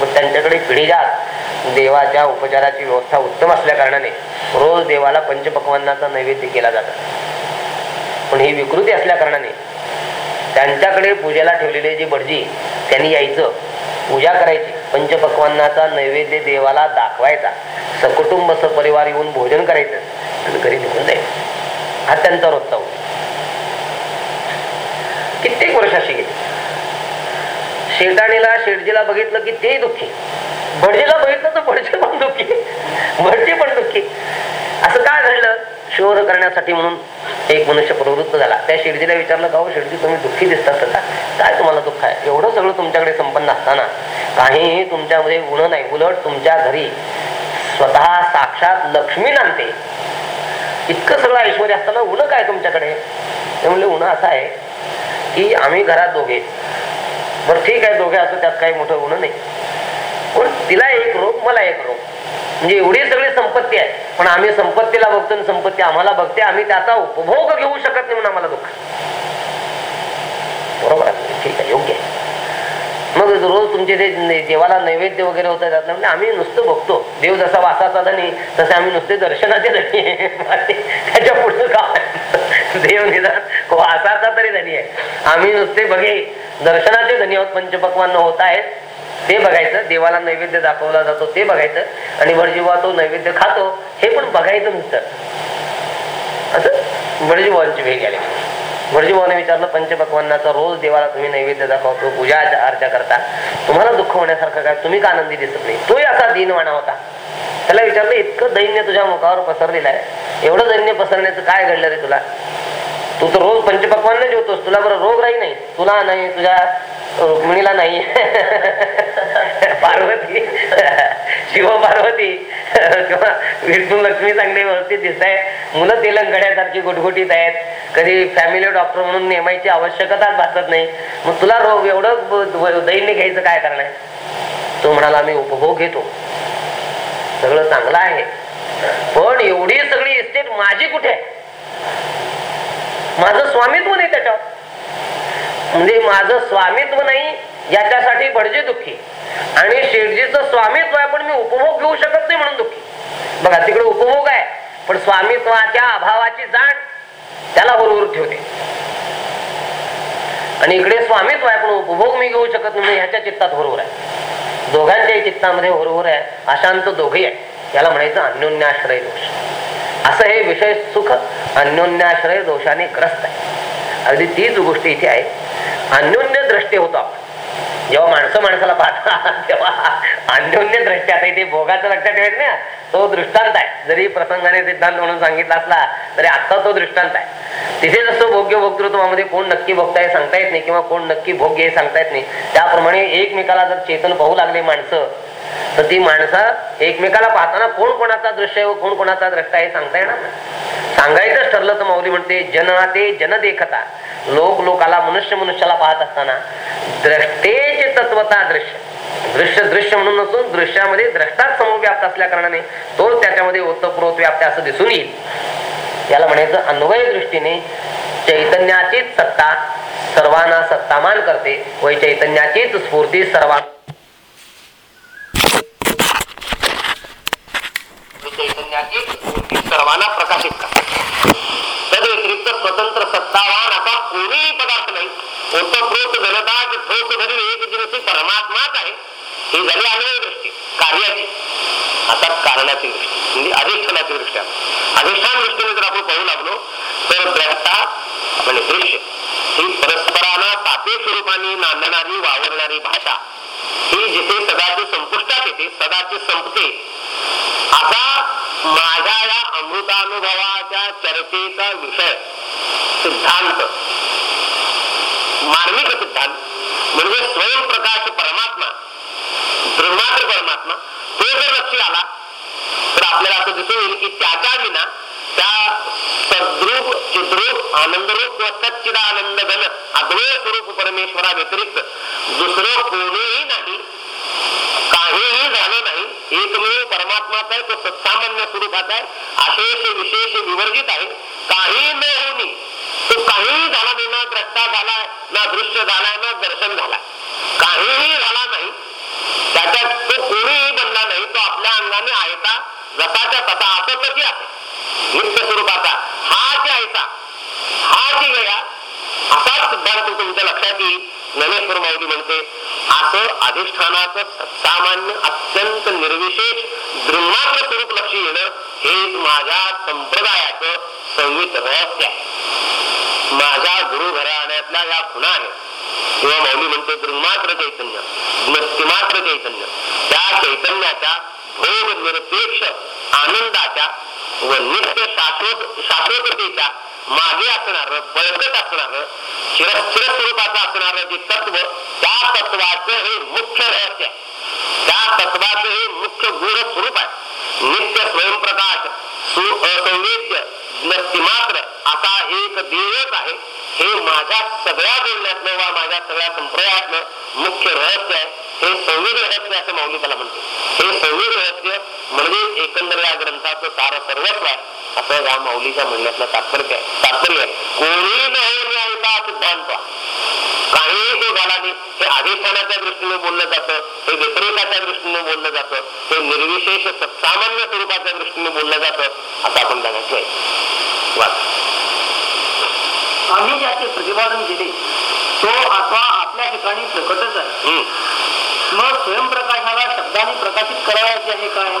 मग त्यांच्याकडे पिढीजात देवाच्या उपचाराची व्यवस्था उत्तम असल्या कारणाने रोज देवाला पंचपक्वांनाचा नैवेद्य केला जातो. पण ही विकृती असल्या कारणाने त्यांच्याकडे पूजेला ठेवलेली जी भटजी त्यांनी यायचं पूजा करायची पंचपक्वांनाचा नैवेद्य देवाला दाखवायचा. सकुटुंब सपरिवार येऊन भोजन करायचं आणि घरी निघून जायचं. हा त्यांचा रोजचा कित्येक वर्षाशी गेली. शेटाणीला शेटजीला बघितलं की ते दुःखी. भटजीला बघितलं तर भटजी पण दुःखी. भटजी पण दुःखी. असं काय घडलं? शोध करण्यासाठी म्हणून एक मनुष्य प्रवृत्त झाला. त्या शेडजीला विचारलं का हो तुम्ही दुःखी दिसतात सध्या काय तुम्हाला दुःख आहे? एवढं सगळं तुमच्याकडे संपन्न असताना काहीही तुमच्यामध्ये गुण नाही. उलट तुमच्या घरी स्वतः साक्षात लक्ष्मी नांदते. इतकं सगळं ऐश्वर असताना उन काय तुमच्याकडे? ते म्हणले उणं असं आहे की आम्ही घरात दोघे. बरं ठीक आहे दोघे असं त्यात काही मोठं गुण नाही. पण तिला एक रोग मला एक रोग. म्हणजे एवढी सगळी संपत्ती आहे. पण आम्ही संपत्तीला बघतो आणि संपत्ती आम्हाला बघते. आम्ही त्याचा उपभोग घेऊ शकत नाही म्हणून आम्हाला दुःख. बरोबर आहे. ठीक आहे योग्य आहे. मग रोज तुमचे ते देवाला नैवेद्य वगैरे होत जात म्हणजे आम्ही नुसतं बघतो. देव जसा वासाचा धनी तसे आम्ही नुसते दर्शनाचे धनी त्याच्या पुढे काय देव निदान वासाचा तरी धनी आहे. आम्ही नुसते बघे दर्शनाचे धनी आहोत पंचपक्वान होत आहेत. ते बघायचं देवाला नैवेद्य दाखवला जातो ते बघायचं. आणि भटजीवा तो नैवेद्य खातो हे पण बघायचं नुसतं. असं? भटजीवांची भेट आली भटजीभावाने विचारलं पंचपक्वांनाचा रोज देवाला तुम्ही नैवेद्य दाखवतो पूजा अर्चा करता. तुम्हाला दुःख होण्यासारखं काय? तुम्ही का आनंदी दिसत नाही? तोही असा दिनवाणा होता. त्याला विचारलं इतकं दैन्य तुझ्या मुखावर पसरलेलं आहे. एवढं दैन्य पसरण्याचं काय घडलं रे तुला? तू तर रोज पंचपक्वान जेवतोस. तुला बरं रोग राही नाही. तुला नाही तुझ्या रुक्मिणीला नाही. पार्वती. शिव पार्वती. किंवा विष्णू लक्ष्मी चांगली व्यवस्थित दिसत आहे मुलं तेलंगड्यासारखी गुटगुटीत आहेत. कधी फॅमिली डॉक्टर म्हणून नेमायची आवश्यकताच भासत नाही. मग तुला रोग एवढं दैन्य घ्यायचं काय कारण आहे? तो म्हणाला आम्ही उपभोग घेतो. सगळं चांगलं आहे. पण एवढी सगळी इस्टेट माझी कुठे आहे? माझं स्वामित्व नाही त्याच्यावर. म्हणजे माझं स्वामित्व नाही याच्यासाठी भडजे दुःखी. आणि शेठजीचं स्वामित्व आहे पण मी उपभोग घेऊ शकत नाही म्हणून दुःखी. बघा तिकडे उपभोग आहे पण स्वामित्वाच्या अभावाची जाण त्याला बरोबर ठेवते. आणि इकडे स्वामित्व आहे पण उपभोग मी घेऊ शकत नाही ह्याच्या चित्तात बरोबर आहे. दोघांच्याही चित्तामध्ये बरोबर आहे अशांत दोघे आहे याला म्हणायचं अन्योन्याश्रय दोष असं हे विषय सुख अन्योन्याश्रय दोषाने ग्रस्त आहे. अगदी तीच गोष्ट इथे आहे. अन्योन्य दृष्टी होतो आपण. जेव्हा माणसं माणसाला पाहतात तेव्हा अन्योन्य दृष्टी. ते भोगाचं लक्षात ठेवत ना तो दृष्टांत आहे. जरी प्रसंगाने सिद्धांत म्हणून सांगितला असला तरी आत्ता तो दृष्टांत आहे. तिथे जसं भोग्य भोक्तृत्वामध्ये कोण नक्की भोगताय सांगता येत नाही किंवा कोण नक्की भोग्य हे सांगता येत नाही. त्याप्रमाणे एकमेकाला जर चेतन पाहू लागले माणसं तर ती माणसं एकमेकाला पाहताना कोण कोणाचा दृश्य आहे व कोण कोणाचा दृष्टा हे सांगता येणार सांगायचंच ठरलं तर माऊली म्हणते जन ते जन देखता लोक लोकाला मनुष्य मनुष्याला पाहत असताना द्रष्टेचे तत्वता दृश्य. दृश्य दृश्य म्हणून नसून दृश्यामध्ये द्रष्टाच समव्याप्त असल्या कारणाने तो त्याच्यामध्ये ओतप्रोत व्याप्त असं दिसून येईल. याला म्हणायचं अन्वय दृष्टीने चैतन्याचीच सत्ता सर्वांना सत्तामान करते व चैतन्याचीच स्फूर्ती सर्वां चैतन्याची सर्वांना प्रकाशित करते. त्या व्यतिरिक्त स्वतंत्र सत्तावान असा कोणीही पदार्थ नाही. ओतप्रोत घनदाच ठोक धरी एक दिवशी परमात्माच आहे. ही झाली अन्वय दृष्टी कार्याची. आता कारणाची दृष्टी म्हणजे अधिष्ठानाची दृष्टी अधिष्ठान दृष्टीने जर आपण पाहू लागलो तर द्रष्टा म्हणजे दृश्य. ही परस्परांना सापेक्ष स्वरूपाने नांदणारी वावरणारी भाषा. ही जिथे सदाची संपुष्टात येते सदाची संपते. असा माझ्या या अमृतानुभवाच्या चर्चेचा विषय सिद्धांत. मार्मिक सिद्धांत म्हणजे स्वयंप्रकाश परमात्मा ब्रह्मात्र परमात्मा तो जर लक्षी आला तर आपल्याला असं दिसून येईल की त्याच्या विना त्या सद्रूप चिद्रूप आनंदरूप व सच्चिदानंद घन अद्वय स्वरूप परमेश्वरा व्यतिरिक्त दुसरं कोणीही नाही काहीही झालं नाही एकमेव परमात्माचा आहे तो सत्सामान्य स्वरूपाचा आहे अशेष विशेष विवर्जित आहे काही न होणी तो काहीही झाला नाही ना द्रष्टा झाला ना दृश्य झाला ना दर्शन झाला. काहीही झाला नाही त्याच्यात तो कोणीही बनला नाही तो आपल्या अंगाने आयता जसाच्या तसा असतच आहे. नित्य स्वरूपाचा. हा जे आहेता हा जे गया असाच सिद्धांत तुमच्या लक्षात येईल. ज्ञानेश्वर माऊली म्हणते असं अधिष्ठानाचं सामान्य अत्यंत निर्विशेष ब्रह्मात्र स्वरूप लक्ष येणं हे माझ्या संप्रदायाचं संवित रहस्य आहे. माझ्या गुरु घराण्यातल्या या खुणा आहेत किंवा माऊली म्हणते ब्रह्मात्र चैतन्य नक्तिमात्र चैतन्य. त्या चैतन्याच्या भोग निरपेक्ष, आनंदाच्या व नित्य शाश्वत, शाश्वततेच्या मागे असणार, बळकट असणार, चिरस्थिर स्वरूपाचं असणार जे तत्व, त्या तत्वाचं हे मुख्य रहस्य आहे. त्या तत्वाचं हे मुख्य गूढ स्वरूप आहे. नित्य स्वयंप्रकाश असंवेद्य आता असा एक देवच आहे. हे माझ्या सगळ्या बोलण्यातलं वा माझ्या सगळ्या संप्रदायातलं मुख्य रहस्य आहे. हे संविध रहस्य असं माऊली त्याला म्हणते. हे संविध रहस्य म्हणजे एकंदर या ग्रंथाचं सार सर्वस्व आहे. असं या माऊलीच्या म्हणण्यातलं तात्पर्य आहे. तात्पर्य आहे. कोणी न सिद्धांत. काहीही तो झाला नाही. हे अधिष्ठानाच्या दृष्टीने बोललं जातं. हे व्यतिरेकाच्या दृष्टीने बोललं जातं. हे निर्विशेष सामान्य स्वरूपाच्या दृष्टीने बोललं जातं. असं आपण जाण्याचे आहे. वाच. आम्ही ज्याचे प्रतिपादन केले तो आता आपल्या ठिकाणी प्रकटच आहे. मग स्वयंप्रकाशाला शब्दाने प्रकाशित करायचे आहे काय.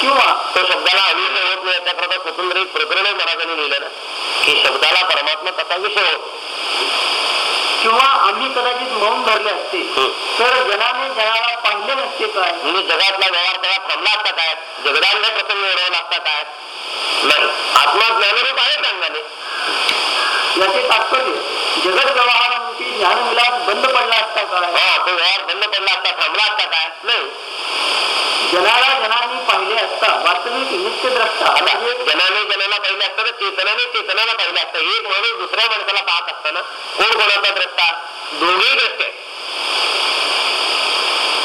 किंवा तो शब्दाला अविषय होत नाही त्याकरता स्वतंत्र एक प्रकरण महाराजांनी लिहिलं ना की शब्दाला परमात्मा कसा विषय होत? किंवा आम्ही कदाचित मौन धरले असते. तर जनाने जनाला पाहिले नसते काय? म्हणजे जगातला व्यवहार तेव्हा थांबला असता काय? जगदांना प्रसंग ओढवला असता काय? नाही आत्मा ज्ञानरूप आहे. याचे तात्पर्य जगत व्यवहारांची ज्ञानविलास बंद पडला असता काय? हा तो व्यवहार बंद पडला असता थांबला असता काय? नाही. जनाला जनांनी पाहिले असता वास्तविक नित्य द्रष्टा जनाने जनाला पाहिलं असतं तर चेतनाने चेतनाला पाहिलं असतं. एक माणूस दुसऱ्या माणसाला पाहत असताना कोण कोणाचा द्रष्टा दोन्ही द्रष्टे.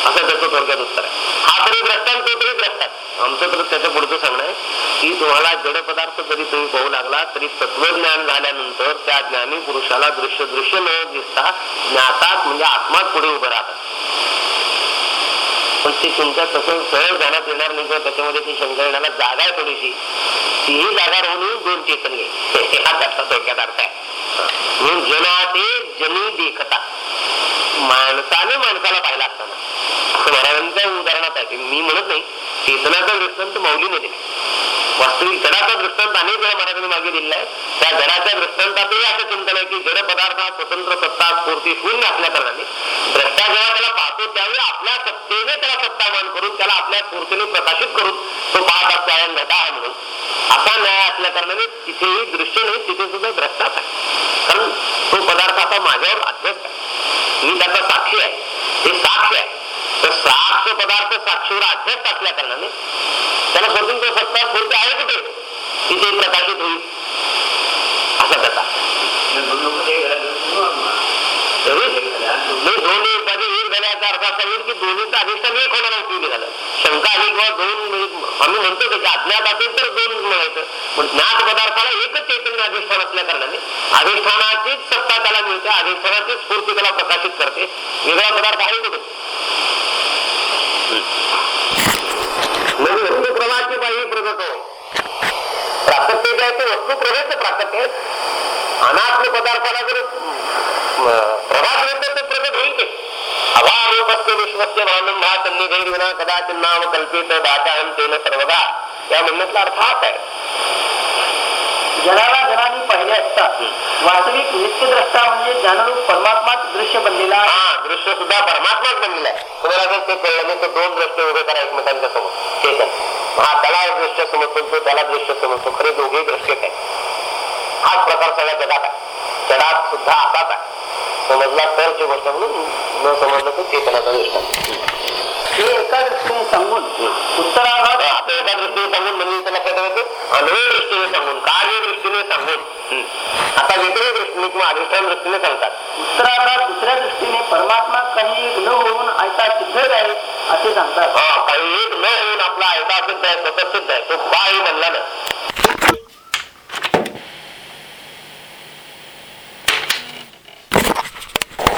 असं त्याचं थोडक्यात उत्तर आहे. हा तरी द्रष्टा आणि तो तरी द्रष्टा. आमचं तर त्याच्या पुढचं सांगणं आहे की तुम्हाला जड पदार्थ जरी तुम्ही पाहू लागला तरी तत्वज्ञान झाल्यानंतर त्या ज्ञानी पुरुषाला दृश्य दृश्य न दिसता. ज्ञातात म्हणजे आत्मात पुढे उभं राहतात. पण ते तुमच्या तसं सहज ध्यानात येणार नाही किंवा त्याच्यामध्ये ती शंकर येण्याला जागा आहे थोडीशी. तीही जागा राहून दोन चेतन घे हा त्याचा थोडक्यात अर्थ आहे. म्हणून जनाते जनी देखता. माणसाने माणसाला पाहिला असताना. असं महाराजांच्या उदाहरणात आहे. मी म्हणत नाही. चेतनाचा दृष्टांत मौलीने दिला वास्तविक जडाचा दृष्टांत अनेक वेळा महाराजांनी मागे दिलेला आहे. त्या जडाच्या दृष्टांतातही असं चिंतन आहे की जड पदार्थ हा स्वतंत्र सत्ता स्फूर्ती शून्य असल्या कारणाने द्रष्टा जेव्हा त्याला पाहतो त्यावेळी आपल्या सत्तेने त्याला सत्तामान करून त्याला आपल्या स्फूर्तीने प्रकाशित करून तो पाहत असतो आहे नटा आहे म्हणून. असा न्याय असल्या कारणाने तिथेही दृश्य नाही तिथे सुद्धा द्रष्टाच आहे. कारण तो पदार्थ आता माझ्यावर अध्यक्ष आहे. मी त्याचा साक्षी आहे ते साक्ष आहे तर पदार्थ साक्षीवर अध्यक्ष असल्या कारणाने त्याला स्वतंत्र सत्ता स्फूर्ती आहे कुठे? तिथे प्रकाशित होईल असा त्याचा दोन्ही उपाधी एक झाल्याचा अर्थ असा होईल की दोन्हीचं अधिष्ठान एक होणार उपयोगी झालं शंका आली किंवा दोन म्हणजे आम्ही म्हणतो त्याच्या अज्ञात असेल तर दोन म्हणायचं पण ज्ञात पदार्थाला एकच चैतन्य अधिष्ठान असल्या कारणाने अधिष्ठानाचीच सत्ता त्याला मिळते अधिष्ठानाची स्फूर्ती त्याला प्रकाशित करते. वेगळा पदार्थ आहे कुठे म्हणजे वस्तुप्रभाची बाही प्रगत हो प्राकट्य जे आहे ते वस्तुप्रभेचं प्राकट्य आहे अनात्म पदार्थाला जर प्रभात ते प्रगट होईल ते. विश्वस्य विना कदाचित नाम कल्पित तेन सर्वदा. या म्हणण्यातला अर्थ हाच आहे. जनाला जनानी पाहिले असता वास्तविक नित्यद्रष्टा म्हणजे ज्ञानरूप परमात्माच दृश्य बनलेला. हा दृश्य सुद्धा परमात्माच बनलेला आहे. तुम्हाला जर ते कळलं नाही तर दोन दृश्य उभे करा एकमेकांच्या समोर. चेतन हा त्याला दृश्य समजतो तो त्याला दृश्य समजतो. खरे दोघे दृश्य आहे हाच प्रकार सगळ्या जगात आहे. जगात सुद्धा असाच आहे. समजला तरची गोष्ट म्हणून न समजलं तर चेतनाचा दृष्टांत हे एका दृष्टीने सांगून उत्तरार्धात आता एका दृष्टीने सांगून म्हणजे अन्वय दृष्टीने सांगून कार्य दृष्टीने सांगून. आता दृष्टीने किंवा अधिष्ठान दृष्टीने सांगतात. उत्तरार्धात दुसऱ्या दृष्टीने परमात्मा काही एक न होऊन आयता सिद्धच आहे असे सांगतात. काही एक न ऐका सिद्ध आहे. तो काही म्हणला ना.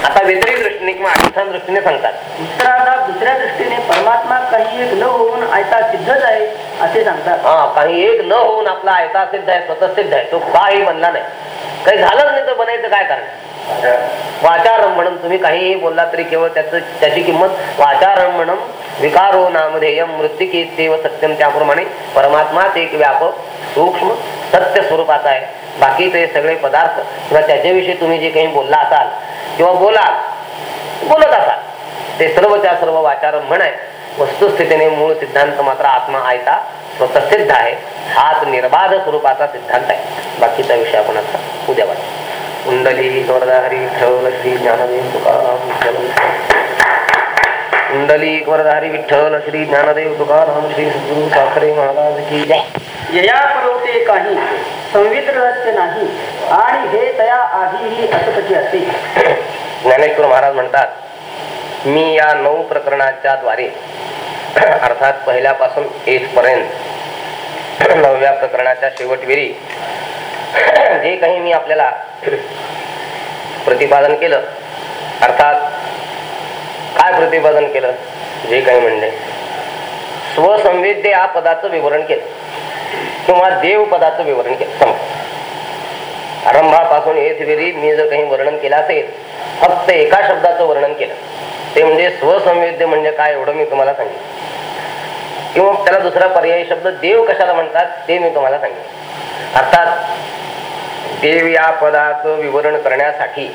आता व्यतिरिक्त दृष्टीने किंवा अधिष्ठान दृष्टीने सांगतात. उत्तरार्धात दुसऱ्या दृष्टीने परमात्मा काही एक न होऊन आयता सिद्धच आहे असे सांगतात. हा काही एक न होऊन आपला आयता सिद्ध आहे स्वतः सिद्ध आहे. तो काही बनला नाही. काही झालंच नाही तर बनायचं काय कारण? वाचारम म्हणून तुम्ही काहीही बोलला तरी केवळ त्याच त्याची किंमत वाचारम म्हणून विकारो नामधेय मृत्तिके देव सत्यम त्याप्रमाणे परमात्माच एक व्यापक सूक्ष्म सत्य स्वरूपाचा आहे. बाकीचे सगळे पदार्थ किंवा त्याच्याविषयी तुम्ही जे काही बोलला असाल किंवा बोलाल बोलत असाल ते सर्वच्या सर्व वाचार म्हण आहे. वस्तुस्थितीने मूळ सिद्धांत मात्र आत्मा आयता स्वतः सिद्ध आहे. हाच निर्बाध स्वरूपाचा सिद्धांत आहे. बाकीचा विषय आपण आता उद्या वाचू. कुंडली स्वर्धारी ठेवलं श्री ज्ञानदेव तुकाराम कुंडली वरदाहरी विठ्ठल श्री ज्ञानदेव तुकाराम श्री सद्गुरु साखरे महाराज की जय. यया परवते काही संवित रहस्य नाही आणि हे तया आधीही असपती असे. ज्ञानेश्वर महाराज म्हणतात मी या नऊ प्रकरणाच्या द्वारे अर्थात पहिल्यापासून येथपर्यंत नवव्या प्रकरणाच्या शेवटवेळी जे काही मी आपल्याला प्रतिपादन केलं अर्थात काय प्रतिपादन केलं? जे काही म्हणले. स्वसंवेद्य या पदाचं विवरण केलं. किंवा देव पदाचं विवरण केलं. समज आरंभापासून येथवेळी मी जर काही वर्णन केलं असेल फक्त एका शब्दाचं वर्णन केलं. ते म्हणजे स्वसंवेद्य म्हणजे काय एवढं मी तुम्हाला सांगितलं किंवा त्याला दुसरा पर्यायी शब्द देव कशाला म्हणतात ते मी तुम्हाला सांगेन. अर्थात देव या पदाचं विवरण करण्यासाठी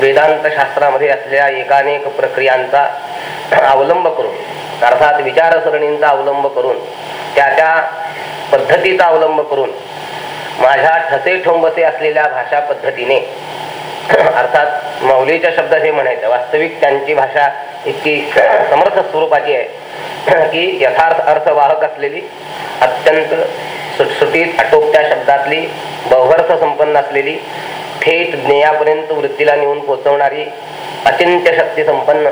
वेदांत शास्त्रामध्ये असलेल्या एकानेक प्रक्रियांचा अवलंब करून अर्थात विचारसरणींचा अवलंब करून त्या त्या पद्धतीचा अवलंब करून माझ्या ठसे ठोंबसे असलेल्या भाषा पद्धतीने अर्थात मौलीच्या शब्दात हे म्हणायचं वास्तविक त्यांची भाषा इतकी समर्थ स्वरूपाची आहे की यथार्थ अर्थवाहक असलेली अत्यंत सुटसुटीत आटोपत्या शब्दातली बहुवर्थ संपन्न असलेली थेट ज्ञेयापर्यंत वृत्तीला नेऊन पोचवणारी अत्यंत शक्ती संपन्न.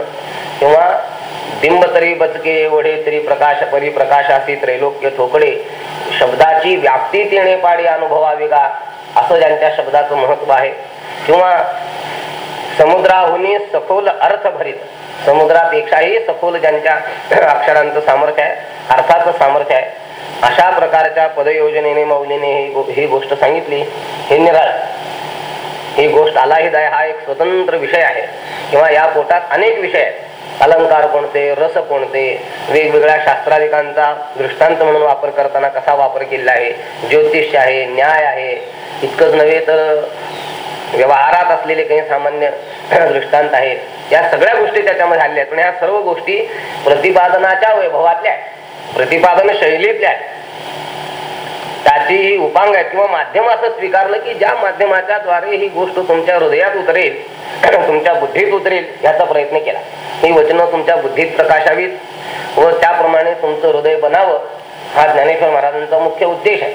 किंवा बिंब तरी बचके वडे तरी प्रकाश परी प्रकाशासी त्रैलोक्य ठोकडे शब्दाची व्याप्ती तिने पाडी अनुभवावी का असं ज्यांच्या शब्दाचं महत्त्व आहे. किंवा समुद्राहुनी सखोल अर्थ भरित समुद्रापेक्षाही सखोल ज्यांच्या अक्षरांचं सामर्थ्य आहे अर्थाचं सामर्थ्य आहे अशा प्रकारच्या पदयोजनेने मौलीने ही गो- ही गोष्ट सांगितली. हे निराळ. ही गोष्ट आलाहिदाय हा एक स्वतंत्र विषय आहे. किंवा या पोटात अनेक विषय आहेत. अलंकार कोणते रस कोणते वेगवेगळ्या शास्त्राधिकांचा दृष्टांत म्हणून वापर करताना कसा वापर केलेला आहे ज्योतिष आहे न्याय आहे इतकंच नव्हे तर व्यवहारात असलेले काही सामान्य दृष्टांत आहेत. या सगळ्या गोष्टी त्याच्यामध्ये आलेल्या आहेत. पण या सर्व गोष्टी प्रतिपादनाच्या वैभवातल्या आहेत. प्रतिपादन शैलीतल्या आहेत. त्याची ही उपांग आहे किंवा माध्यम असं स्वीकारलं की ज्या माध्यमाच्या द्वारे ही गोष्ट तुमच्या हृदयात उतरेल तुमच्या बुद्धीत उतरेल याचा प्रयत्न केला. ही वचनं तुमच्या बुद्धीत प्रकाशावीत व त्याप्रमाणे तुमचं हृदय बनावं हा ज्ञानेश्वर महाराजांचा मुख्य उद्देश आहे.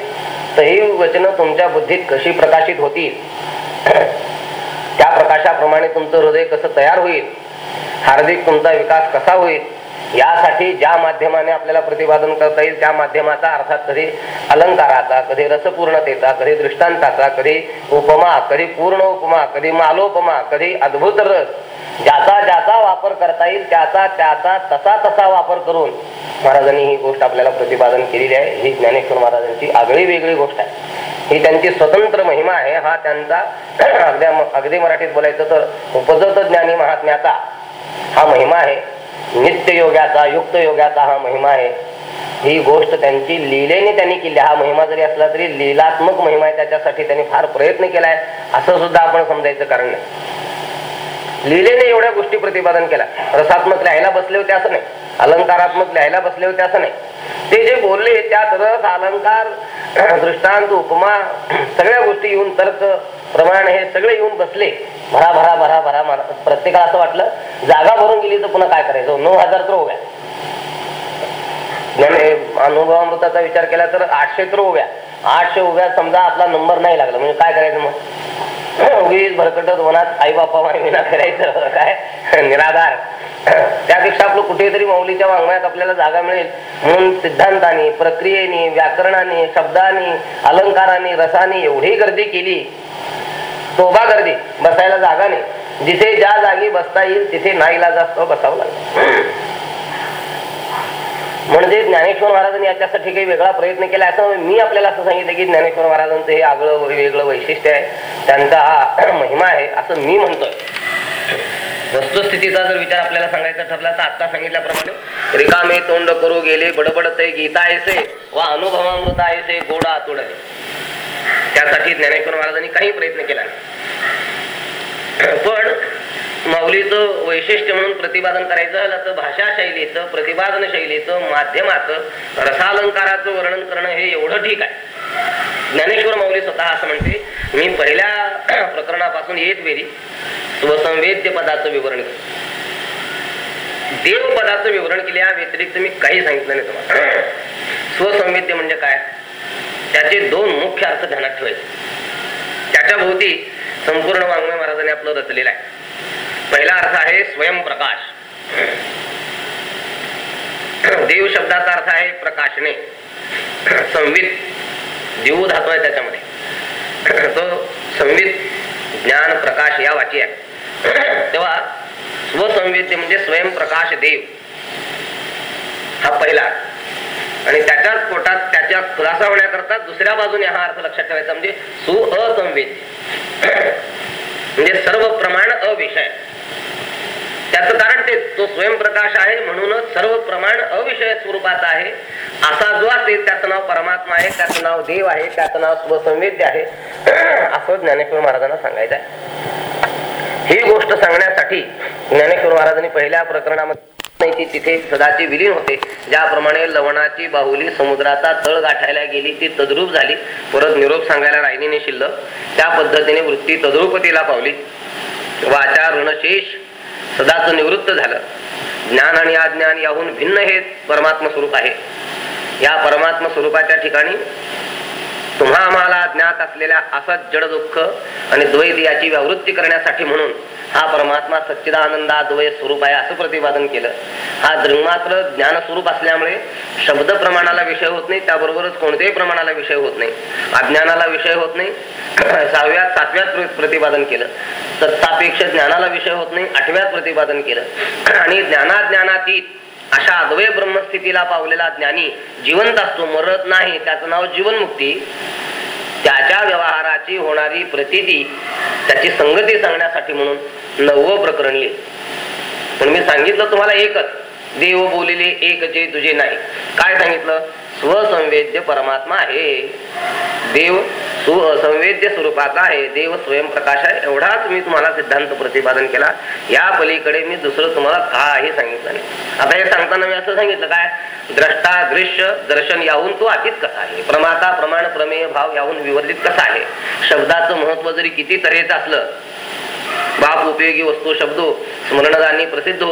तर ही वचनं तुमच्या बुद्धीत कशी प्रकाशित होतील त्या प्रकाशाप्रमाणे तुमचं हृदय कसं तयार होईल हार्दिक तुमचा विकास कसा होईल यासाठी ज्या माध्यमाने आपल्याला प्रतिपादन करता येईल त्या माध्यमाचा अर्थात कधी अलंकाराचा कधी रसपूर्णतेचा कधी दृष्टांताचा कधी उपमा कधी पूर्ण उपमा कधी मालोपमा कधी अद्भुत रस ज्याचा ज्याचा वापर करता येईल त्याचा त्याचा तसा तसा वापर करून महाराजांनी ही गोष्ट आपल्याला प्रतिपादन केलेली आहे. ही ज्ञानेश्वर महाराजांची आगळी वेगळी गोष्ट आहे. ही त्यांची स्वतंत्र महिमा आहे. हा त्यांचा अगद्या अगदी मराठीत बोलायचं तर उपजत ज्ञानी महात्म्याचा हा महिमा आहे. नित्य योगाचा युक्त योगाचा हा महिमा आहे. ही गोष्ट त्यांची लिलेने त्यांनी केली. हा महिमा जरी असला तरी लीलात्मक महिमा आहे त्याच्यासाठी त्यांनी फार प्रयत्न केलाय. असं सुद्धा आपण समजायचं कारण नाही. लिलेने एवढ्या गोष्टी प्रतिपादन केल्या. रसात्मक लिहायला बसले होते असं नाही. अलंकारात्मक लिहायला बसले होते असं नाही. ते जे बोलले त्यात रस अलंकार दृष्टांत उपमा सगळ्या गोष्टी येऊन तर्क प्रमाण हे सगळे येऊन बसले. भरा भरा भरा भरा मारा प्रत्येकाला असं वाटलं जागा भरून गेली तर पुन्हा काय करायचं? नऊ हजार तर होव्या अनुभवामृताचा विचार केला तर आठशे तर उभ्या. आठशे उभ्या समजा आपला नंबर नाही लागला म्हणजे काय करायचं मग? उगीच भरकटत वनात आई बापा मायविना करायचं काय? निराधार. त्यापेक्षा आपलं कुठेतरी मौलीच्या वाङ्मयात आपल्याला जागा मिळेल. म्हणून सिद्धांतानी प्रक्रियेने व्याकरणाने शब्दानी अलंकाराने रसाने एवढी गर्दी केली शोभा गर्दी. बसायला जागा नाही. जिथे ज्या जागी बसता येईल तिथे नाईला जास्त बसावं लागेल म्हणजे ज्ञानेश्वर महाराजांनी याच्यासाठी काही वेगळा प्रयत्न केला. असं मी आपल्याला असं सांगितलं की ज्ञानेश्वर महाराजांचं हे आगळं वेगळं वैशिष्ट्य आहे. त्यांचा हा महिमा आहे असं मी म्हणतोय. वस्तुस्थितीचा जर विचार आपल्याला सांगायचा ठरला तर आता सांगितल्याप्रमाणे रिकामे तोंड करू गेले बडबडते गीता ऐसे वा अनुभवामृत ऐसे गोडा आतुडले त्यासाठी ज्ञानेश्वर महाराजांनी काही प्रयत्न केला. पण माऊलीचं वैशिष्ट्य म्हणून प्रतिपादन करायचं झालं तर भाषा शैलीचं प्रतिपादन शैलीचं माध्यमाचं रसालंकाराचं वर्णन करणं हे एवढं ठीक आहे. ज्ञानेश्वर माऊली स्वतः असं म्हणते मी पहिल्या प्रकरणापासून येत वेळी स्वसंवेद्य पदाचं विवरण केलं देव पदाचं विवरण केल्या व्यतिरिक्त मी काही सांगितलं नाही तुम्हाला. स्वसंवेद्य म्हणजे काय? त्याचे दोन मुख्य अर्थ ध्यानात ठेवायचे. त्याच्या भोवती संपूर्ण वाङ्मय महाराजांनी आपलं रचलेलं आहे. पहिला अर्थ आहे स्वयंप्रकाश देव शब्दाचा अर्थ आहे प्रकाशने. संवित देव धातू आहे त्याच्यामध्ये. तो संवित ज्ञान प्रकाश या वाची आहे. तेव्हा स्वसंवेद्य म्हणजे स्वयंप्रकाश देव. हा पहिला. आणि त्याच्याच पोटात त्याच्या खुलासा होण्याकरता दुसऱ्या बाजूने हा अर्थ लक्षात ठेवायचा म्हणजे सु असंवेद म्हणजे सर्व प्रमाण अविषय. त्याचं कारण ते तो स्वयंप्रकाश आहे म्हणूनच सर्व प्रमाण अविषय स्वरूपाचा आहे. असा जो असेल त्याचं नाव परमात्मा आहे त्याचं नाव देव आहे त्याचं नाव स्वसंवेद्य आहे. असं ज्ञानेश्वर महाराजांना सांगायचं आहे. ही गोष्ट सांगण्यासाठी ज्ञानेश्वर महाराजांनी पहिल्या प्रकरणामध्ये ती तिथे सदाची विलीन होते. ज्याप्रमाणे लवणाची बाहुली समुद्राचा तळ गाठायला गेली ती तद्रूप झाली. परत निरोप सांगायला राहिनीने शिल्लक. त्या पद्धतीने वृत्ती तद्रूपतीला पावली. वाचा ऋणशेष. सदाच निवृत्त झालं. ज्ञान आणि अज्ञान याहून भिन्न हे परमात्म स्वरूप आहे. या परमात्म स्वरूपाच्या ठिकाणी तुम्हा आम्हाला ज्ञात असलेल्या असत जड दुःख आणि द्वैत याची व्यावृत्ती करण्यासाठी म्हणून हा परमात्मा सच्चिदानंदाद्वय स्वरूप आहे असं प्रतिपादन केलं. हा दृंगमात्र ज्ञान स्वरूप असल्यामुळे शब्द प्रमाणाला विषय होत नाही त्याबरोबरच कोणत्याही प्रमाणाला विषय होत नाही. अज्ञानाला विषय होत नाही सहाव्यात सातव्यात प्रतिपादन केलं. सत्तापेक्षा ज्ञानाला विषय होत नाही आठव्यात प्रतिपादन केलं. आणि ज्ञानाज्ञानातीत अशा अद्वय ब्रह्मस्थितीला पावलेला ज्ञानी जिवंत असतो मरत नाही त्याचं नाव जीवनमुक्ती. त्याच्या व्यवहाराची होणारी प्रतिती त्याची संगती सांगण्यासाठी म्हणून नववं प्रकरण लिहिले पण मी सांगितलं तुम्हाला एकच देव बोलिले एक जे तुझे नाही. काय सांगितलं? स्वसंवेद्य परमात्मा आहे. देव सुसंवेद्य स्वरूपाचा आहे. देव स्वयंप्रकाश आहे. एवढाच मी तुम्हाला सिद्धांत प्रतिपादन केला. या पलीकडे मी दुसरं तुम्हाला काही सांगितलं नाही. आता हे सांगताना मी असं सांगितलं काय? द्रष्टा दृश्य दर्शन याहून तो अतीत कसा आहे? प्रमाता प्रमाण प्रमेय भाव याहून विवर्जित कसा आहे? शब्दाचं महत्त्व जरी किती तऱ्हेचं असलं बाप उपयोगी वस्तू शब्दो स्मरणदानी प्रसिद्ध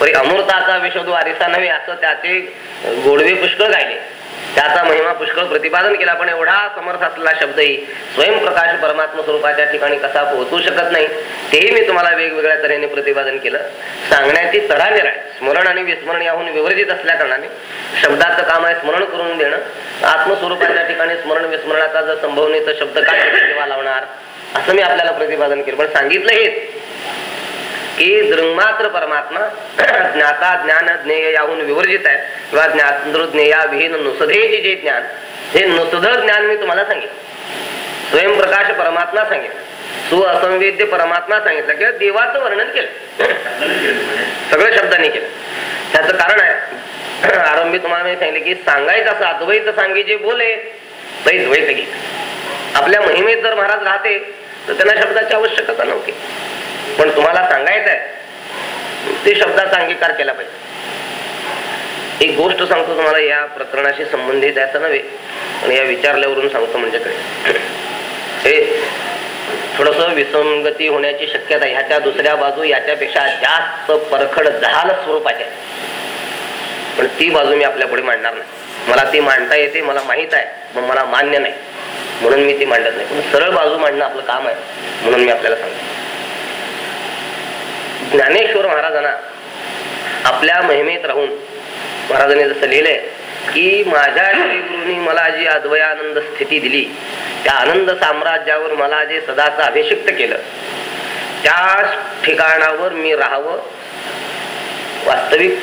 परी अमृताचा विषदो आरिसा नव्हे असं त्याचे गोडवे पुष्कळ गायले. त्याचा महिमा पुष्कळ प्रतिपादन केला. पण एवढा समर्थ असलेला शब्दही स्वयंप्रकाश परमात्मा स्वरूपाच्या ठिकाणी कसा पोहोचू शकत नाही तेही मी तुम्हाला वेगवेगळ्या तऱ्हेने प्रतिपादन केलं. सांगण्याची तढा निराळ स्मरण आणि विस्मरण याहून विवर्जित असल्या कारणाने शब्दाचं काम आहे स्मरण करून देणं. आत्मस्वरूपाच्या ठिकाणी स्मरण विस्मरणाचा जर संभव नाही तर शब्द काय सेवा लावणार असं मी आपल्याला प्रतिपादन केलं. पण सांगितलं हेच की दृंगमात्र परमात्मा ज्ञाता ज्ञान ज्ञेय याहून विवर्जित आहे. किंवा ज्ञातृ विहीन नुसधेचे जे ज्ञान हे नुसध ज्ञान मी तुम्हाला सांगेन. स्वयंप्रकाश परमात्मा सांगेल तू असंवेद्य परमात्मा सांगितलं किंवा देवाचं वर्णन केलं. सगळ्या शब्दांनी केलं. त्याचं कारण आहे आरंभी तुम्हाला मी सांगितलं की सांगायचं असं अद्वैत सांगे जे बोले तरी द्वैत गीत. आपल्या महिमेत जर महाराज राहते तर त्यांना शब्दाची आवश्यकता नव्हती. पण तुम्हाला सांगायचं आहे ते शब्दाचा अंगीकार केला पाहिजे. एक गोष्ट सांगतो तुम्हाला या प्रकरणाशी संबंधित आहे असं नव्हे पण या विचारल्यावरून सांगतो म्हणजे काय हे थोडस विसंगती होण्याची शक्यता ह्याच्या दुसऱ्या बाजू याच्यापेक्षा जास्त परखड जहाल स्वरूपाच्या पण ती बाजू मी आपल्या पुढे मांडणार नाही. मला ती मांडता येते मला माहीत आहे पण मला मान्य नाही. म्हणून मी ती मांडत नाही. पण सरळ बाजू मांडणं आपलं काम आहे म्हणून मी आपल्याला सांगतो. ज्ञानेश्वर महाराजांना आपल्या महिमेत राहून महाराजांनी जसं लिहिलंय की माझ्या श्रीगुरूंनी मला जी अद्वयानंद स्थिती दिली त्या आनंद साम्राज्यावर मला जे सदाचं अभिषिक्त केलं त्या ठिकाणावर मी राहावं. वास्तविक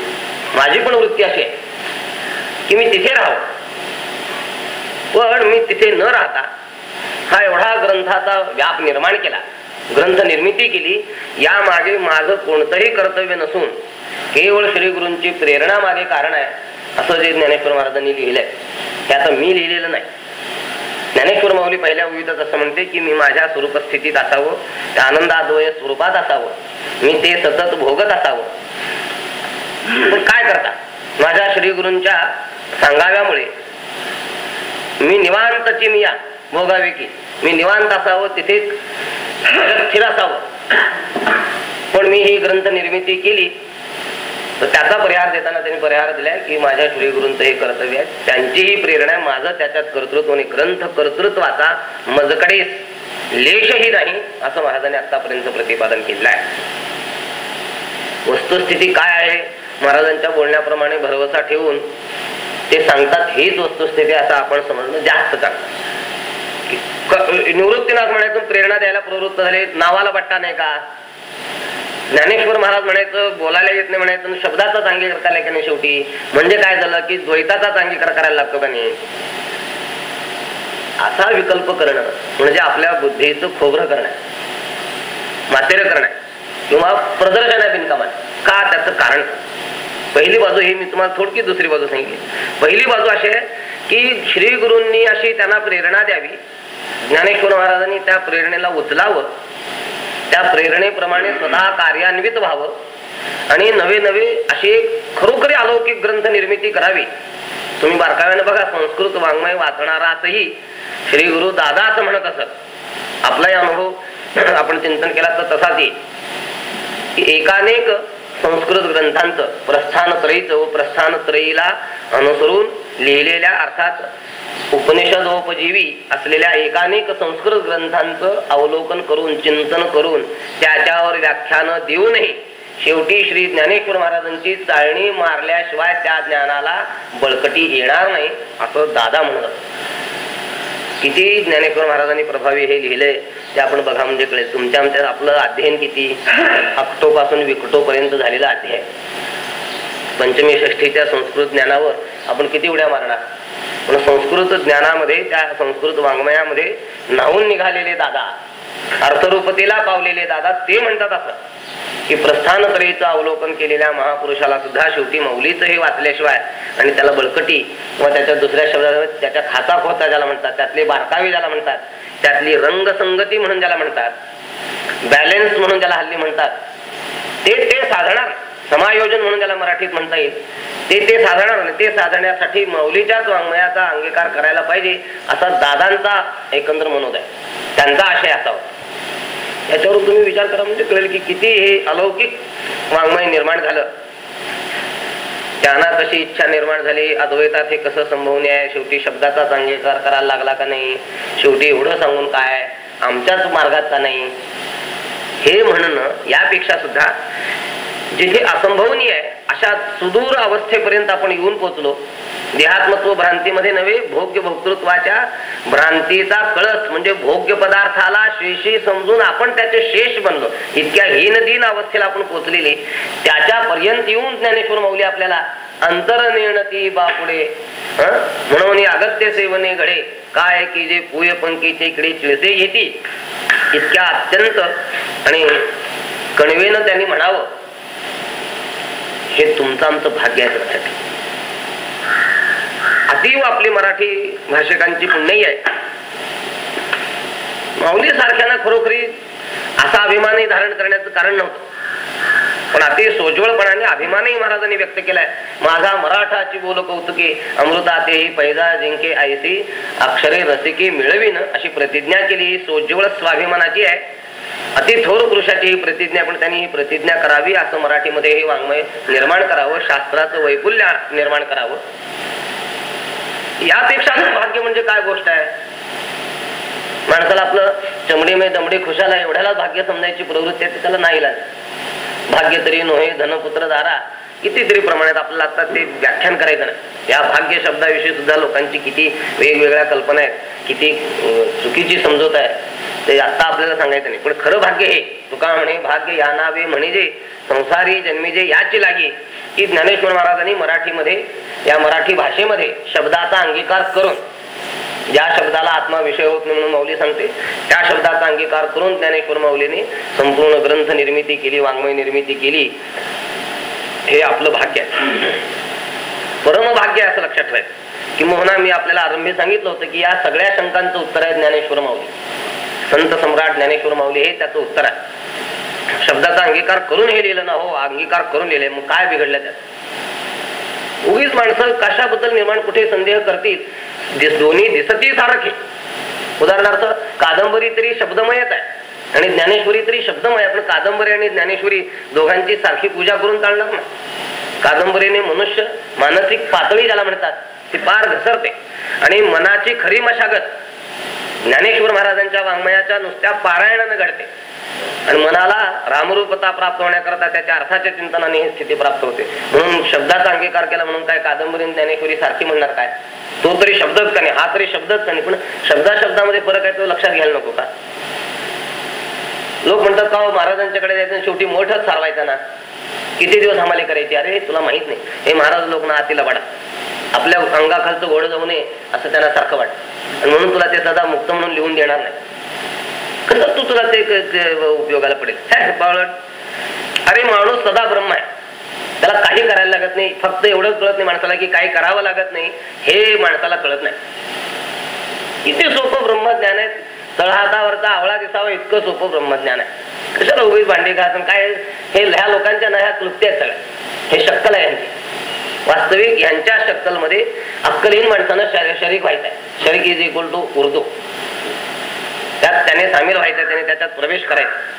माझी पण वृत्ती अशी आहे की मी तिथे राहावं. पण मी तिथे न राहता हा एवढा ग्रंथाचा व्याप निर्माण केला. ग्रंथ निर्मिती केली या मागे माझं कोणतंही कर्तव्य नसून केवळ श्री गुरूंची प्रेरणा मागे कारण आहे असं जे ज्ञानेश्वर महाराजांनी लिहिलंय. ते आता मी लिहिलेलं नाही. ज्ञानेश्वर माऊली पहिल्या विविधत असं म्हणते की मी माझ्या स्वरूप स्थितीत असावं त्या आनंदाद्वय स्वरूपात असावं मी ते सतत भोगत असावं. पण काय करता? माझ्या श्री गुरूंच्या सांगाव्यामुळे मी निवांतची मी या भोगावे की मी निवांत असावं तिथेच स्थिर पण मी ही ग्रंथ निर्मिती केली. तर त्याचा परिहार देताना त्यांनी परिहार दिलाय की माझ्या श्रीगुरूंचं हे कर्तव्य आहे. त्यांचीही प्रेरणा आहे. माझं त्याच्यात कर्तृत्व आणि ग्रंथ कर्तृत्वाचा मजकडे लेशही नाही असं महाराजांनी आतापर्यंत प्रतिपादन केलं आहे. वस्तुस्थिती काय आहे? महाराजांच्या बोलण्याप्रमाणे भरवसा ठेवून ते सांगतात हीच वस्तुस्थिती असं आपण समजणं जास्त चांगलं निवृत्तीनाथ म्हणायचं प्रेरणा द्यायला प्रवृत्त झाले. नावाला बट्टा नाही का? ज्ञानेश्वर महाराज म्हणायचं बोलायला येत नाही म्हणायचं शब्दाचा शब्दाचाच अंगीकार करायला की नाही शेवटी. म्हणजे काय झालं की द्वैताचाच अंगीकार करायला लागतो का नाही? असा विकल्प करणं म्हणजे आपल्या बुद्धीचं खोबरं करणं. मातेर करणं. किंवा प्रदर्शन आहे बिनकामान का त्याचं कारण? पहिली बाजू ही मी तुम्हाला थोडकी दुसरी बाजू सांगितली. पहिली बाजू अशी आहे की श्री गुरूंनी अशी त्यांना प्रेरणा द्यावी. ज्ञानेश्वर महाराजांनी त्या प्रेरणेला उचलावं. त्या प्रेरणेप्रमाणे स्वतः कार्यान्वित व्हावं. आणि नवे नवे अशी खरोखरी अलौकिक ग्रंथ निर्मिती करावी. तुम्ही बारकाव्याने बघा संस्कृत वाङ्मय वाचणाराचही श्री गुरु दादा असं म्हणत असत. आपलाही अनुभव आपण चिंतन केला तर तसाच येईल. एकानेक संस्कृत ग्रंथांचं प्रस्थानत्रयीचं व प्रस्थान त्रयीला अनुसरून लिहिलेल्या अर्थात उपनिषदोपजीवी असलेल्या एकानेक संस्कृत ग्रंथांचं अवलोकन करून चिंतन करून त्याच्यावर व्याख्यान देऊनही शेवटी श्री ज्ञानेश्वर महाराजांची चाळणी मारल्याशिवाय त्या ज्ञानाला बळकटी येणार नाही असं दादा म्हणत किती ज्ञानेश्वर महाराजांनी प्रभावी हे लिहिले? ते आपण बघा म्हणजे कळेल. तुमच्या आमच्या आपलं अध्ययन किती? अक्टोपासून विकटो पर्यंत झालेला अध्ययन. पंचमी षष्ठीच्या संस्कृत ज्ञानावर आपण किती उड्या मारणार? पण संस्कृत ज्ञानामध्ये त्या संस्कृत वाङ्मयामध्ये नाहून निघालेले दादा अर्थरूपतेला पावलेले दादा ते म्हणतात असं. की प्रस्थान कडेचं अवलोकन केलेल्या महापुरुषाला सुद्धा शेवटी मौलीचं हे वाचल्याशिवाय आणि त्याला बळकटी किंवा त्याच्या दुसऱ्या शब्दात त्याच्या खाता खोता ज्याला म्हणतात त्यातले बारकावे ज्याला म्हणतात त्यातली रंगसंगती म्हणून ज्याला म्हणतात बॅलेन्स म्हणून ज्याला हल्ली म्हणतात ते ते साधणार. समायोजन म्हणून ज्याला मराठीत म्हणता येईल ते ते साधणार नाही ते साधण्यासाठी मौलीच्याच वाङ्मयाचा अंगीकार करायला पाहिजे असा दादांचा एकंदर मनोदय. त्यांचा आशय असावा. याच्यावर तुम्ही विचार करा म्हणजे कळेल की किती हे अलौकिक वाङ्मय निर्माण झालं. त्यांना कशी इच्छा निर्माण झाली? अद्वैतात हे कसं संभवणे आहे? शेवटी शब्दाचाच अंगीकार करायला लागला का नाही? शेवटी एवढं सांगून काय आमच्याच मार्गात का नाही? हे म्हणणं यापेक्षा सुद्धा जिथे असंभवनीय आहे अशा सुदूर अवस्थेपर्यंत आपण येऊन पोहोचलो. देहात्मत्व भ्रांतीमध्ये नव्हे भोग्य भोक्तृत्वाच्या भ्रांतीचा कळस म्हणजे भोग्य पदार्थाला शेषी समजून आपण त्याचे शेष बनलो. इतक्या हीनदीन अवस्थेला आपण पोचलेले त्याच्या पर्यंत येऊन ज्ञानेश्वर मौली आपल्याला अंतरनिर्णती बापुडे म्हणून अगत्य सेवने घडे. काय की जे पूय पंकीचे इकडे चिळसे येते इतक्या अत्यंत आणि कणवेनं त्यांनी म्हणावं हे तुमचं आमचं भाग्य आहे लक्षात अतीव आपली मराठी भाषिकांची पुण्याई आहे. माऊली सारख्यानं खरोखरी असा अभिमानही धारण करण्याचं कारण नव्हतं. पण अति सोज्वळपणाने अभिमानही महाराजांनी व्यक्त केलाय. माझा मराठाची बोल कौतुके अमृतातेही पैजा जिंके आयसी अक्षरे रसिके मिळवीन अशी प्रतिज्ञा केली ही सोज्वळ स्वाभिमानाची आहे. अति थोर पुरुषाची ही प्रतिज्ञा पण त्यांनी ही प्रतिज्ञा करावी असं मराठीमध्ये हे वाङ्मय निर्माण करावं शास्त्राचं वैफुल्य निर्माण करावं. यापेक्षा भाग्य म्हणजे काय गोष्ट आहे? माणसाला आपलं चमडी मे दमडी खुशाला एवढ्याला भाग्य समजायची प्रवृत्ती आहे त्याला नाही लागत. भाग्य तरी नोहे धनपुत्र दारा कितीतरी प्रमाणात आपल्याला आता ते व्याख्यान करायचं नाही. या भाग्य शब्दाविषयी सुद्धा लोकांची किती वेगवेगळ्या कल्पना आहेत किती चुकीची समजूत आहे. ते आता आपल्याला सांगायचं नाही. पण खरं भाग्य हे तुका म्हणे भाग्य या नावे म्हणजे संसारी जन्मीजे याची लागी की ज्ञानेश्वर महाराजांनी मराठीमध्ये या मराठी भाषेमध्ये शब्दाचा अंगीकार करून ज्या शब्दाला आत्मा विषय होत नाही म्हणून माऊली सांगते त्या शब्दाचा अंगीकार करून ज्ञानेश्वर माऊलीने संपूर्ण ग्रंथ निर्मिती केली वाङ्मय निर्मिती केली. हे आपलं भाग्य आहे. परम भाग्य असं लक्षात ठेवायचं. की मोहना मी आपल्याला आरंभी सांगितलं होतं की या सगळ्या शंकांचं उत्तर आहे ज्ञानेश्वर माऊली. संत सम्राट ज्ञानेश्वर माऊली हे त्याचं उत्तर आहे. शब्दाचा अंगीकार करून हे लिहिलं ना हो अंगीकार करून लिहिले मग काय बिघडलं त्यात? उगीच माणसं कशाबद्दल निर्माण कुठे संदेह करतील? दिस- दोन्ही दिसती सारखे. उदाहरणार्थ कादंबरी तरी शब्दमयच आहे आणि ज्ञानेश्वरी तरी शब्दमय पण कादंबरी आणि ज्ञानेश्वरी दोघांची सारखी पूजा करून चालणार नाही. कादंबरीने मनुष्य मानसिक पातळी ज्याला म्हणतात ती पार घसरते. आणि मनाची खरी मशागत ज्ञानेश्वर महाराजांच्या वाङ्मयाच्या नुसत्या पारायणानं घडते. आणि मनाला रामरूपता प्राप्त होण्याकरता त्याच्या अर्थाच्या चिंतनाने ही स्थिती प्राप्त होते. म्हणून शब्दाचा अंगीकार केला म्हणून काय कादंबरी ज्ञानेश्वरी सारखी म्हणणार काय? तो तरी शब्दच का नाही? हा तरी शब्दच का नाही? पण शब्दा शब्दामध्ये फरक आहे तो लक्षात घ्यायला नको का? लोक म्हणतात का हो, महाराजांच्याकडे जायचं शेवटी मोठच सारवायचा ना? किती दिवस हमाले करायची? अरे तुला माहीत नाही. हे महाराज लोक ना आतीला वाढा आपल्या अंगाखालचं घोड जाऊ नये असं त्यांना सारखं वाटत. आणि म्हणून तुला ते सदा मुक्त म्हणून लिहून देणार नाही. कसं तू तुला ते उपयोगाला पडेल. हे अरे माणूस सदा ब्रह्म आहे. त्याला काही करायला लागत नाही. फक्त एवढंच कळत नाही माणसाला की काही करावं लागत नाही. हे माणसाला कळत नाही. किती सोपं ब्रह्मज्ञान आहे. तळहातावरचा आवळा दिसावा इतकं सोपं ब्रह्मज्ञान आहे. कशाला उभीच भांडी घासून काय हे? ह्या लोकांच्या ना ह्या कृत्य आहेत सगळ्या. हे शक्कल आहे यांची. वास्तविक यांच्या शक्कलमध्ये अक्कलहीन माणसानं शरीक व्हायचंय आहे. शरीक इज इक्वल टू उर्दू. त्यात त्याने सामील व्हायचं त्याने त्याच्यात प्रवेश करायचा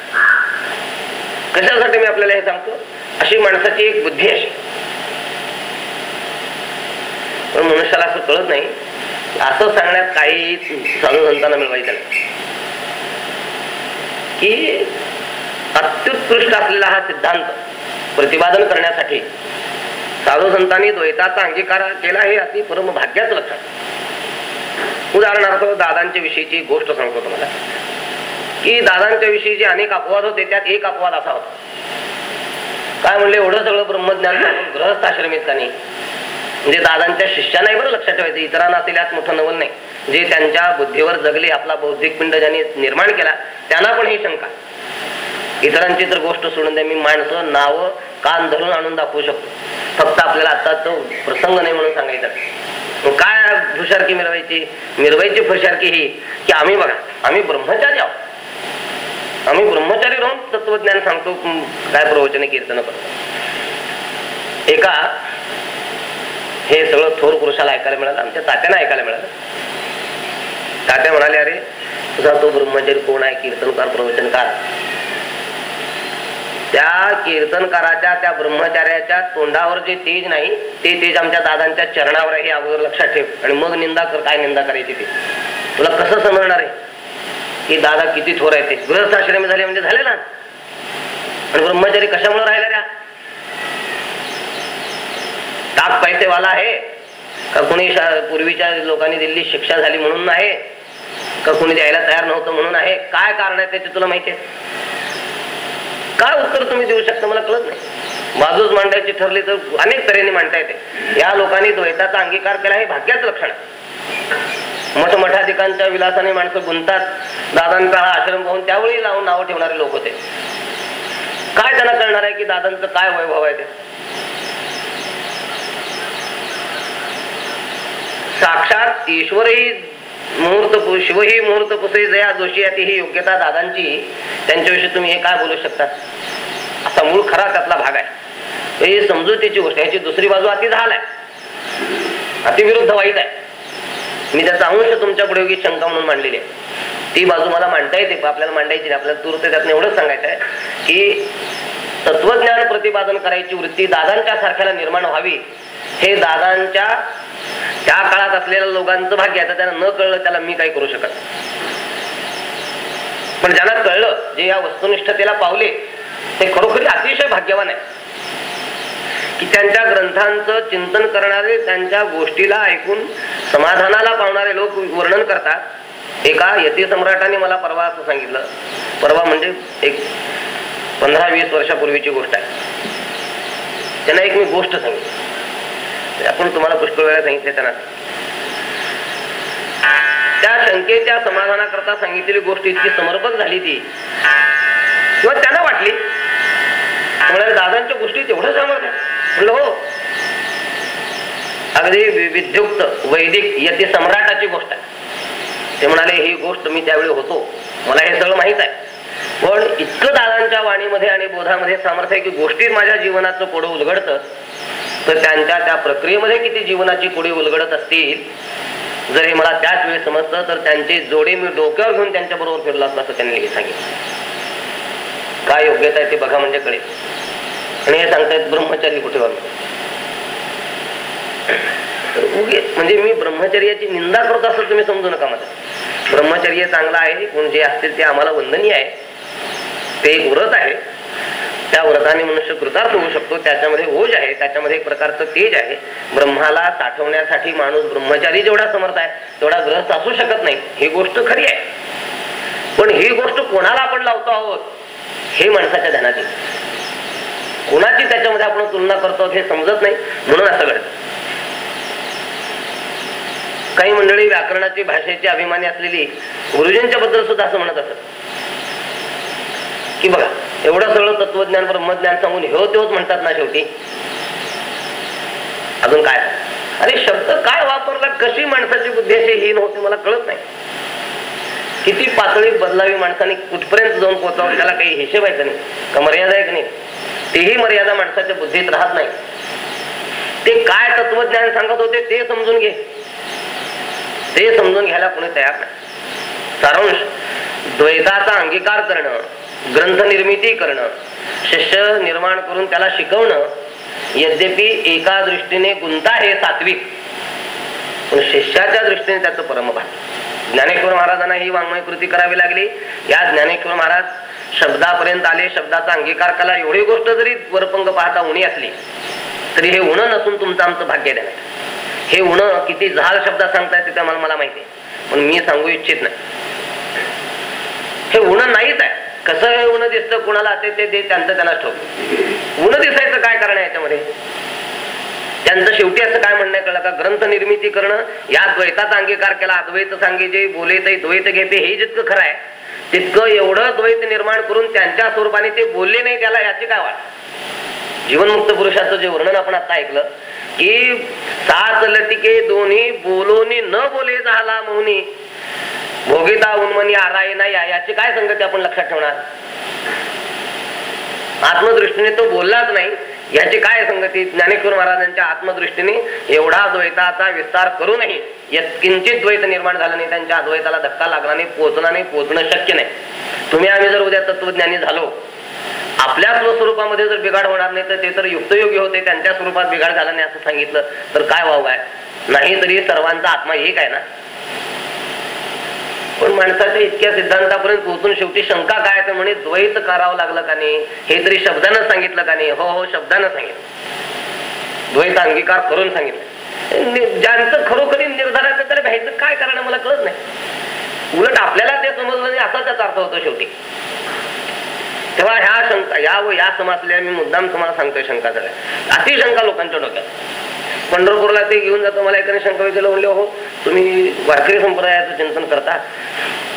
कशासाठी मी आपल्याला हे सांगतो? अशी माणसाची एक बुद्धी अशी. पण मनुष्याला असं कळत नाही. असं सांगण्यात काही साधू संतांना मिळवायचं नाही. की अत्युत्कृष्ट असलेला हा सिद्धांत प्रतिपादन करण्यासाठी साधू संतांनी द्वैताचा अंगीकार केला हे अति परम भाग्याच लक्षात उदाहरणार्थ दादांच्या विषयीची गोष्ट सांगतो तुम्हाला. की दादांच्या विषयी जे अनेक अपवाद होते त्यात एक अपवाद असा होता. काय म्हणले एवढं सगळं ब्रह्मज्ञान ग्रहस्थ आश्रमित त्यांनी नाही? म्हणजे दादांच्या शिष्यांनाही बरं लक्षात ठेवायचं इतरांना असेल यात मोठं नवल नाही. जे त्यांच्या बुद्धीवर जगले आपला बौद्धिक पिंड ज्यांनी निर्माण केला त्यांना पण ही शंका. इतरांची तर गोष्ट सोडून द्या मी माणसं नाव कान धरून आणून दाखवू शकतो. फक्त आपल्याला आता तो प्रसंग नाही म्हणून सांगायचा. काय हुशारकी मिरवायची? मिरवायची हुशारकी ही की आम्ही बघा आम्ही ब्रह्मचारी आहोत. आम्ही ब्रह्मचारी राहून तत्वज्ञान सांगतो काय प्रवचने कीर्तन करतो. एका हे सगळं थोर पुरुषाला ऐकायला मिळालं आमच्या तात्याने ऐकायला मिळालं. तात्या म्हणाले अरे तुझा तो ब्रह्मचारी कोण आहे? कीर्तनकार प्रवचनकार. त्या कीर्तनकाराच्या त्या ब्रह्मचार्याच्या तोंडावर जे तेज नाही ते तेज आमच्या दादांच्या चरणावर आहे हे अगोदर लक्षात ठेव आणि मग निंदा कर काय निंदा करायची ते. तुला कसं समजणार आहे? की दादा किती थोर आहे ते. गृहस्थाश्रमी झाले म्हणजे झाले ना? आणि ब्रह्मचारी कशामुळे राहिला ऱ्या टाक पैसेवाला आहे. का कोणी पूर्वीच्या लोकांनी दिलेली शिक्षा झाली म्हणून आहे का कोणी द्यायला तयार नव्हतं म्हणून आहे? काय कारण आहे त्याचे तुला माहिती आहे? काय उत्तर तुम्ही देऊ शकता? मला कळत नाही. बाजूच मांडायची ठरली तर अनेक तऱ्हेने मांडता येते. या लोकांनी द्वैताचा अंगीकार केला हे भाग्याचं लक्षण आहे. मठमठाधिकांच्या विलासाने माणसं गुंतात दादांचा हा आश्रम पाहून त्यावेळी लावून नावं ठेवणारे लोक होते. काय त्यांना कळणार आहे की दादांचं काय वैभव आहे ते? साक्षात ईश्वरही मुहूर्त शिव ही मुहूर्त पुसे जया जोशी आहे ती ही योग्यता दादांची त्यांच्याविषयी तुम्ही हे काय बोलू शकता? असा मूळ खरा त्यातला भाग आहे. हे समजुतीची गोष्ट याची दुसरी बाजू अति झाल आहे. अतिविरुद्ध वाईट आहे. मी त्याचा अंश तुमच्यापुढे योगी शंका म्हणून मांडलेली आहे. ती बाजू मला मांडता येते आपल्याला मांडायची नाही. आपल्याला तूर्त त्यातनं एवढंच सांगायचं आहे की तत्वज्ञान प्रतिपादन करायची वृत्ती दादांच्या सारख्याला निर्माण व्हावी हे दादांच्या त्या काळात असलेल्या लोकांचं भाग्य आता त्यांना न कळलं त्याला मी काही करू शकत पण ज्यांना कळलं जे या वस्तुनिष्ठतेला पावले ते खरोखरी अतिशय भाग्यवान आहे की त्यांच्या ग्रंथांचं चिंतन करणारे त्यांच्या गोष्टीला ऐकून समाधानाला पावणारे लोक वर्णन करतात. एका यती सम्राटाने मला परवा असं सांगितलं. परवा म्हणजे एक पंधरा वीस वर्षापूर्वीची गोष्ट आहे. त्यांना एक मी गोष्ट सांगितली. आपण तुम्हाला पुष्कळ वेळा सांगितले त्यांना. त्या शंकेच्या समाधानाकरता सांगितलेली गोष्ट इतकी समर्पक झाली ती. किंवा त्यांना वाटली. म्हणाले दादांच्या गोष्टी तेवढं सामर्थ्य म्हणलं हो. अगदी विद्युक्त वैदिक यती सम्राटाची गोष्ट आहे. ते म्हणाले ही गोष्ट मी त्यावेळी होतो. मला हे सगळं माहीत आहे. पण इतकं दादांच्या वाणीमध्ये आणि बोधामध्ये सामर्थ्य की गोष्टीत माझ्या जीवनाचं पुढं उलगडतं. तर त्यांच्या त्या प्रक्रियेमध्ये किती जीवनाची पुढे उलगडत असतील? जर हे मला त्याच वेळी समजतं तर त्यांचे जोडे मी डोक्यावर घेऊन त्यांच्या बरोबर फिरलो असतो असं त्यांनी सांगितलं. काय योग्यता आहे ते बघा म्हणजे कळेल. आणि हे सांगतायत ब्रह्मचारी कुठे उगे म्हणजे मी ब्रह्मचर्याची निंदा करतो असं तुम्ही समजू नका मला. ब्रह्मचर्य चांगलं आहे कोण जे असतील ते आम्हाला वंदनीय आहे. ते एक व्रत आहे. त्या व्रताने मनुष्य कृतार्थ होऊ शकतो. त्याच्यामध्ये ओज आहे त्याच्यामध्ये एक प्रकारचं तेज आहे. ब्रह्माला साठवण्यासाठी माणूस ब्रह्मचारी जेवढा समर्थ आहे तेवढा ग्रस्त असू शकत नाही. ही गोष्ट खरी आहे. पण ही गोष्ट कोणाला आपण लावतो आहोत? हे माणसाच्या ध्यानात येईल कोणाची त्याच्यामध्ये आपण तुलना करतो हे समजत नाही. म्हणून असं घडतं. काही मंडळी व्याकरणाची भाषेची अभिमानी असलेली गुरुजींच्या बद्दल सुद्धा असं म्हणत असत. की बघा एवढं सगळं तत्वज्ञान ब्रह्मज्ञान सांगून हो तेच म्हणतात ना शेवटी. अजून काय? अरे शब्द काय वापरला? कशी माणसाची बुद्धी अशी हीन होते मला कळत नाही. किती पातळी बदलावी माणसाने कुठपर्यंत जाऊन पोहोचावं त्याला काही हिशेब आहे का नाही? का मर्यादा आहे का नाही? तेही मर्यादा माणसाच्या बुद्धीत राहत नाही. ते काय तत्वज्ञान सांगत होते ते समजून घे. ते समजून घ्यायला कोणी तयार नाही. सारांश द्वैताचा अंगीकार करणं. ग्रंथ निर्मिती करणं शिष्य निर्माण करून त्याला शिकवणं यद्यपि एका दृष्टीने गुंता हे सात्विक पण शिष्याच्या दृष्टीने त्याचं परमभाग ज्ञानेश्वर महाराजांना ही वाङ्मय कृती करावी लागली. या ज्ञानेश्वर महाराज शब्दापर्यंत आले शब्दाचा अंगीकार कला. एवढी गोष्ट जरी वरपंग पाहता उणी असली तरी हे उणं नसून तुमचं आमचं भाग्य देण्यात हे उणं किती झाल शब्दात सांगता येते ते मला मला माहिती आहे. पण मी सांगू इच्छित नाही. हे उणं नाहीच आहे. कसं हे उणं दिसतं कुणाला ते ते त्यांचं त्यांना ठोक ऊन दिसायचं काय कारण आहे याच्यामध्ये? त्यांचं शेवटी असं काय म्हणणं कळलं का? ग्रंथ निर्मिती करणं या द्वैताचा अंगीकार केला अद्वैत सांगे जे बोले ते द्वैत घेते हे जितकं खरं आहे तितकं एवढं द्वैत निर्माण करून त्यांच्या स्वरूपाने ते बोलले नाही त्याला याची काय वाट? जीवनमुक्त पुरुषाचं जे वर्णन आपण आता ऐकलं की सात लतिके दोन्ही बोलोनी न बोले झाला मौनी भोगिता उन्मनी आराय नाही याची काय संगती आपण लक्षात ठेवणार? आत्मदृष्टीने तो बोललाच नाही. याची काय संगती? ज्ञानेश्वर महाराजांच्या आत्मदृष्टीने एवढा द्वैताचा विस्तार करूनही यात किंचित द्वैत निर्माण झालं नाही त्यांच्या अद्वैताला धक्का लागला नाही पोचला नाही पोचणं शक्य नाही. तुम्ही आम्ही जर उद्या तत्वज्ञानी झालो आपल्या स्वस्वरूपामध्ये जर बिघाड होणार नाही तर ते तर युक्तयोगी होते त्यांच्या स्वरूपात बिघाड झाला नाही असं सांगितलं तर काय व्हावं आहे? नाही तरी सर्वांचा आत्मा एक आहे ना? पण माणसाच्या इतक्या सिद्धांतापर्यंत पोहोचून शेवटी शंका काय तर म्हणे द्वैत करावं लागलं का नाही? हे तरी शब्दानं सांगितलं का नाही? हो हो शब्दानं सांगितलं. द्वैत अंगीकार करून सांगितलं. ज्यांचं खरोखरी निर्धाराचं तर भ्यायचं काय कारण मला कळत नाही. उलट आपल्याला ते समजलं नाही असा त्याचा अर्थ होतो शेवटी. तेव्हा ह्या शंका या व या समाजल्या मी मुद्दाम तुम्हाला सांगतोय शंका झाल्या अशी शंका लोकांच्या डोक्यात. पंढरपूरला ते घेऊन जातो. मला एकाने शंका विचारलं म्हणले हो तुम्ही वारकरी संप्रदायाचं चिंतन करता.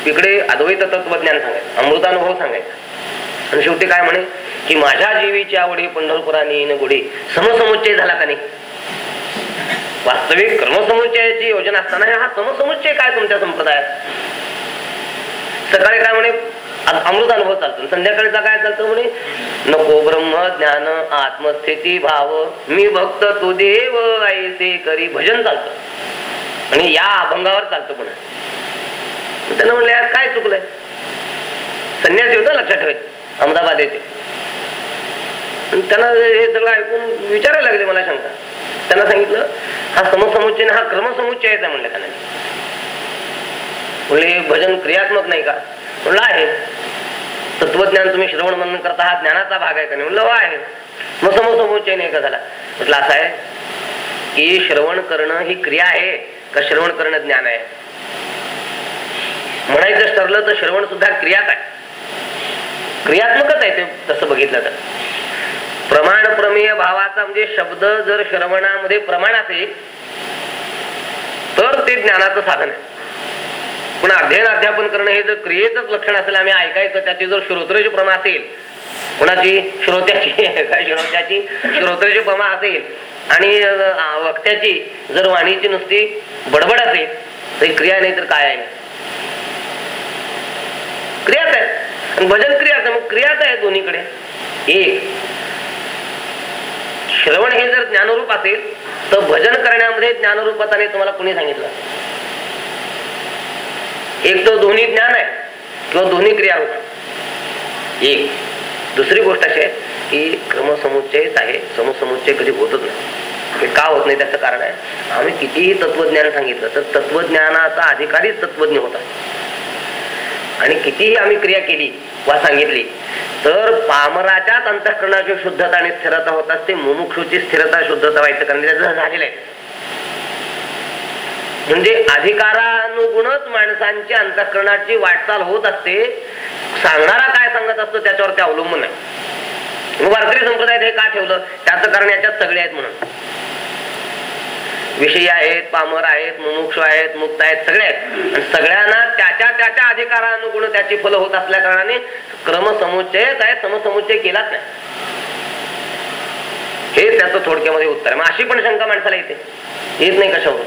इकडे अद्वैत तत्वज्ञान सांगायचं अमृतानुभव सांगायचा. आणि शेवटी काय म्हणे की माझ्या जीवीची आवडी पंढरपुराने येणं गुढी. समसमुच्चय झाला का नाही? वास्तविक कर्मसमुच्चयाची योजना असताना हा समसमुच्चय काय तुमच्या संप्रदायात? सकाळी काय म्हणे अमृत अनुभव चालतो. संध्याकाळीचा काय चालतो म्हणे? नको ब्रह्म ज्ञान आत्मस्थिती भाव. मी भक्त तू देव ऐसे करी. भजन चालतो. आणि या अभंगावर चालतो पण. त्यानं म्हणलं यार काय चुकलंय? संन्यासी होतं लक्षात ठेवायचं. अहमदाबाद येते. त्यांना हे सगळं ऐकून विचारायला लागले मला शंका. त्यांना सांगितलं हा समसमुच्चय हा क्रमसमुच्चय आहे म्हणलं त्यांना. म्हणले भजन क्रियात्मक नाही का? म्हणलं आहे. तत्वज्ञान तुम्ही श्रवण मनन करता हा ज्ञानाचा भाग आहे का नाही? म्हणलं आहे मग समोसमोचय नाही का झाला. म्हटलं असं आहे की श्रवण करणं ही क्रिया आहे का श्रवण करणं ज्ञान आहे? म्हणायचं ठरलं तर श्रवण सुद्धा क्रियाच आहे. क्रियात्मकच आहे ते तसं बघितलं तर. प्रमाण प्रमेय भावाचा म्हणजे शब्द जर श्रवणामध्ये प्रमाण असेल तर ते ज्ञानाचं साधन आहे. पण अध्ययन अध्यापन करणं हे जर क्रियेचंच लक्षण असेल आम्ही ऐकायचं त्याची जर श्रोत्रेची प्रमा असेल कोणाची? श्रोत्याची काय श्रोत्याची? श्रोत्रची प्रमा असेल आणि वक्त्याची जर वाणीची नुसती बडबड असेल तर क्रिया नाही तर काय आहे? क्रियाच आहे आणि भजन क्रियाच आहे मग क्रियाच आहे दोन्हीकडे? एक श्रवण हे जर ज्ञानरूप असेल तर भजन करण्यामध्ये ज्ञानरूपताने तुम्हाला कुणी सांगितलं? एक तर दोन्ही ज्ञान आहे किंवा दोन्ही क्रियारूप. एक. दुसरी गोष्ट अशी आहे की क्रमसमुच्चयच आहे समसमुच्चय कधी होतच नाही. हे का होत नाही त्याचं कारण आहे आम्ही कितीही तत्वज्ञान सांगितलं तर तत्वज्ञानाचा अधिकारीच तत्वज्ञ होता. आणि कितीही आम्ही क्रिया केली वा सांगितली तर पामराच्याच अंतःकरणाची शुद्धता आणि स्थिरता होत असते मुमुक्षूची स्थिरता शुद्धता व्हायचं कारण त्याचं झालेलं आहे. म्हणजे अधिकारानुगुणच माणसांची अंतःकरणाची वाटचाल होत असते. सांगणारा काय सांगत असतो त्याच्यावर ते अवलंबून आहे. मग वारकरी संप्रदायात हे का ठेवलं? त्याचं कारण याच्यात सगळे आहेत म्हणून. विषयी आहेत पामर आहेत मुमुक्ष आहेत मुक्त आहेत सगळे आहेत. आणि सगळ्यांना त्याच्या त्याच्या अधिकारानुगुण त्याची फलं होत असल्या कारणाने क्रमसमुच्चय काय समसमुच्चय केलाच नाही. हे त्याचं थोडक्यामध्ये उत्तर आहे. मग अशी पण शंका माणसाला येते. येत नाही कशावर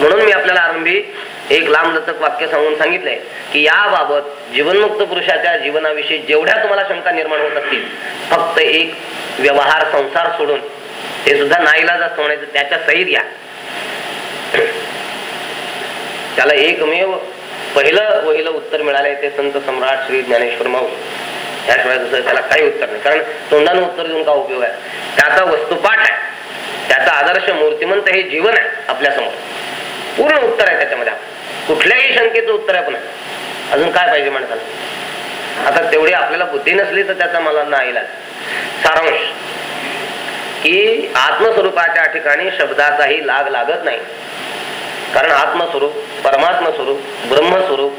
म्हणून मी आपल्याला आरंभी एक लांब लचक वाक्य सांगून सांगितलंय की याबाबत जीवनमुक्त पुरुषाच्या जीवनाविषयी जेवढ्या तुम्हाला शंका निर्माण होत असतील फक्त एक व्यवहार संसार सोडून ते सुद्धा नाईलाज असं म्हणायचं त्याच्या सहित या. त्याला एकमेव पहिलं वहिलं उत्तर मिळालंय ते संत सम्राट श्री ज्ञानेश्वर माऊ. त्याशिवाय दुसरं त्याला काही उत्तर नाही. कारण तोंडानं उत्तर देऊन का उपयोग आहे? त्याचा वस्तुपाठ आहे. त्याचा आदर्श मूर्तिमंत हे जीवन आहे आपल्यासमोर पूर्ण उत्तर आहे त्याच्यामध्ये. कुठल्याही शंकेचं उत्तर आहे पुन्हा. अजून काय पाहिजे माणसाला? आता तेवढी आपल्याला बुद्धी नसली तर त्याचा मला नाही सारांश. की आत्मस्वरूपाच्या ठिकाणी शब्दाचाही लाग लागत नाही. कारण आत्मस्वरूप परमात्म स्वरूप ब्रह्मस्वरूप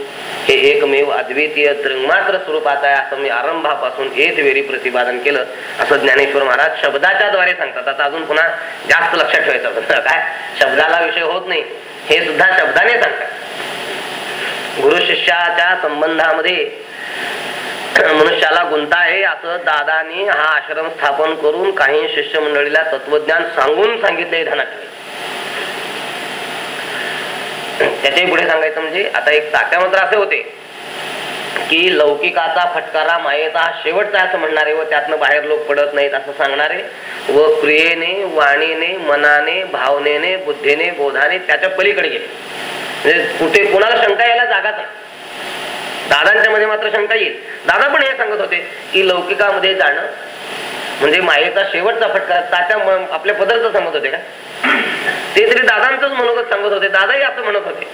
हे एकमेव अद्वितीय दृंगमात्र स्वरूपात आहे असं मी आरंभापासून एक वेळी प्रतिपादन केलं असं ज्ञानेश्वर महाराज शब्दाच्या द्वारे सांगतात. आता अजून पुन्हा जास्त लक्षात ठेवायचं काय? शब्दाला विषय होत नाही. हे सुद्धा शब्दाने सांगतात. गुरु शिष्याच्या संबंधामध्ये मनुष्याला गुंता आहे असं दादानी हा आश्रम स्थापन करून काही शिष्य मंडळीला तत्वज्ञान सांगून सांगितले ध्यानात ठेवा. त्याच्याही पुढे सांगायचं म्हणजे आता एक तात्या मात्र असे होते की लौकिकाचा फटकारा मायेचा हा शेवटचा असं म्हणणारे व त्यातनं बाहेर लोक पडत नाहीत असं सांगणारे व क्रियेने वाणीने मनाने भावनेने बुद्धीने बोधाने त्याच्या पलीकडे गेले. म्हणजे कुठे कुणाला शंका यायला जागाच नाही. दादांच्या मध्ये मात्र शंका येईल. दादा पण हे सांगत होते की लौकिकामध्ये जाणं म्हणजे मायेचा शेवटचा फटका तात्या आपल्या पदरचं सांगत होते का? ते तरी दादांच मनोगत सांगत होते दादाही असं म्हणत होते.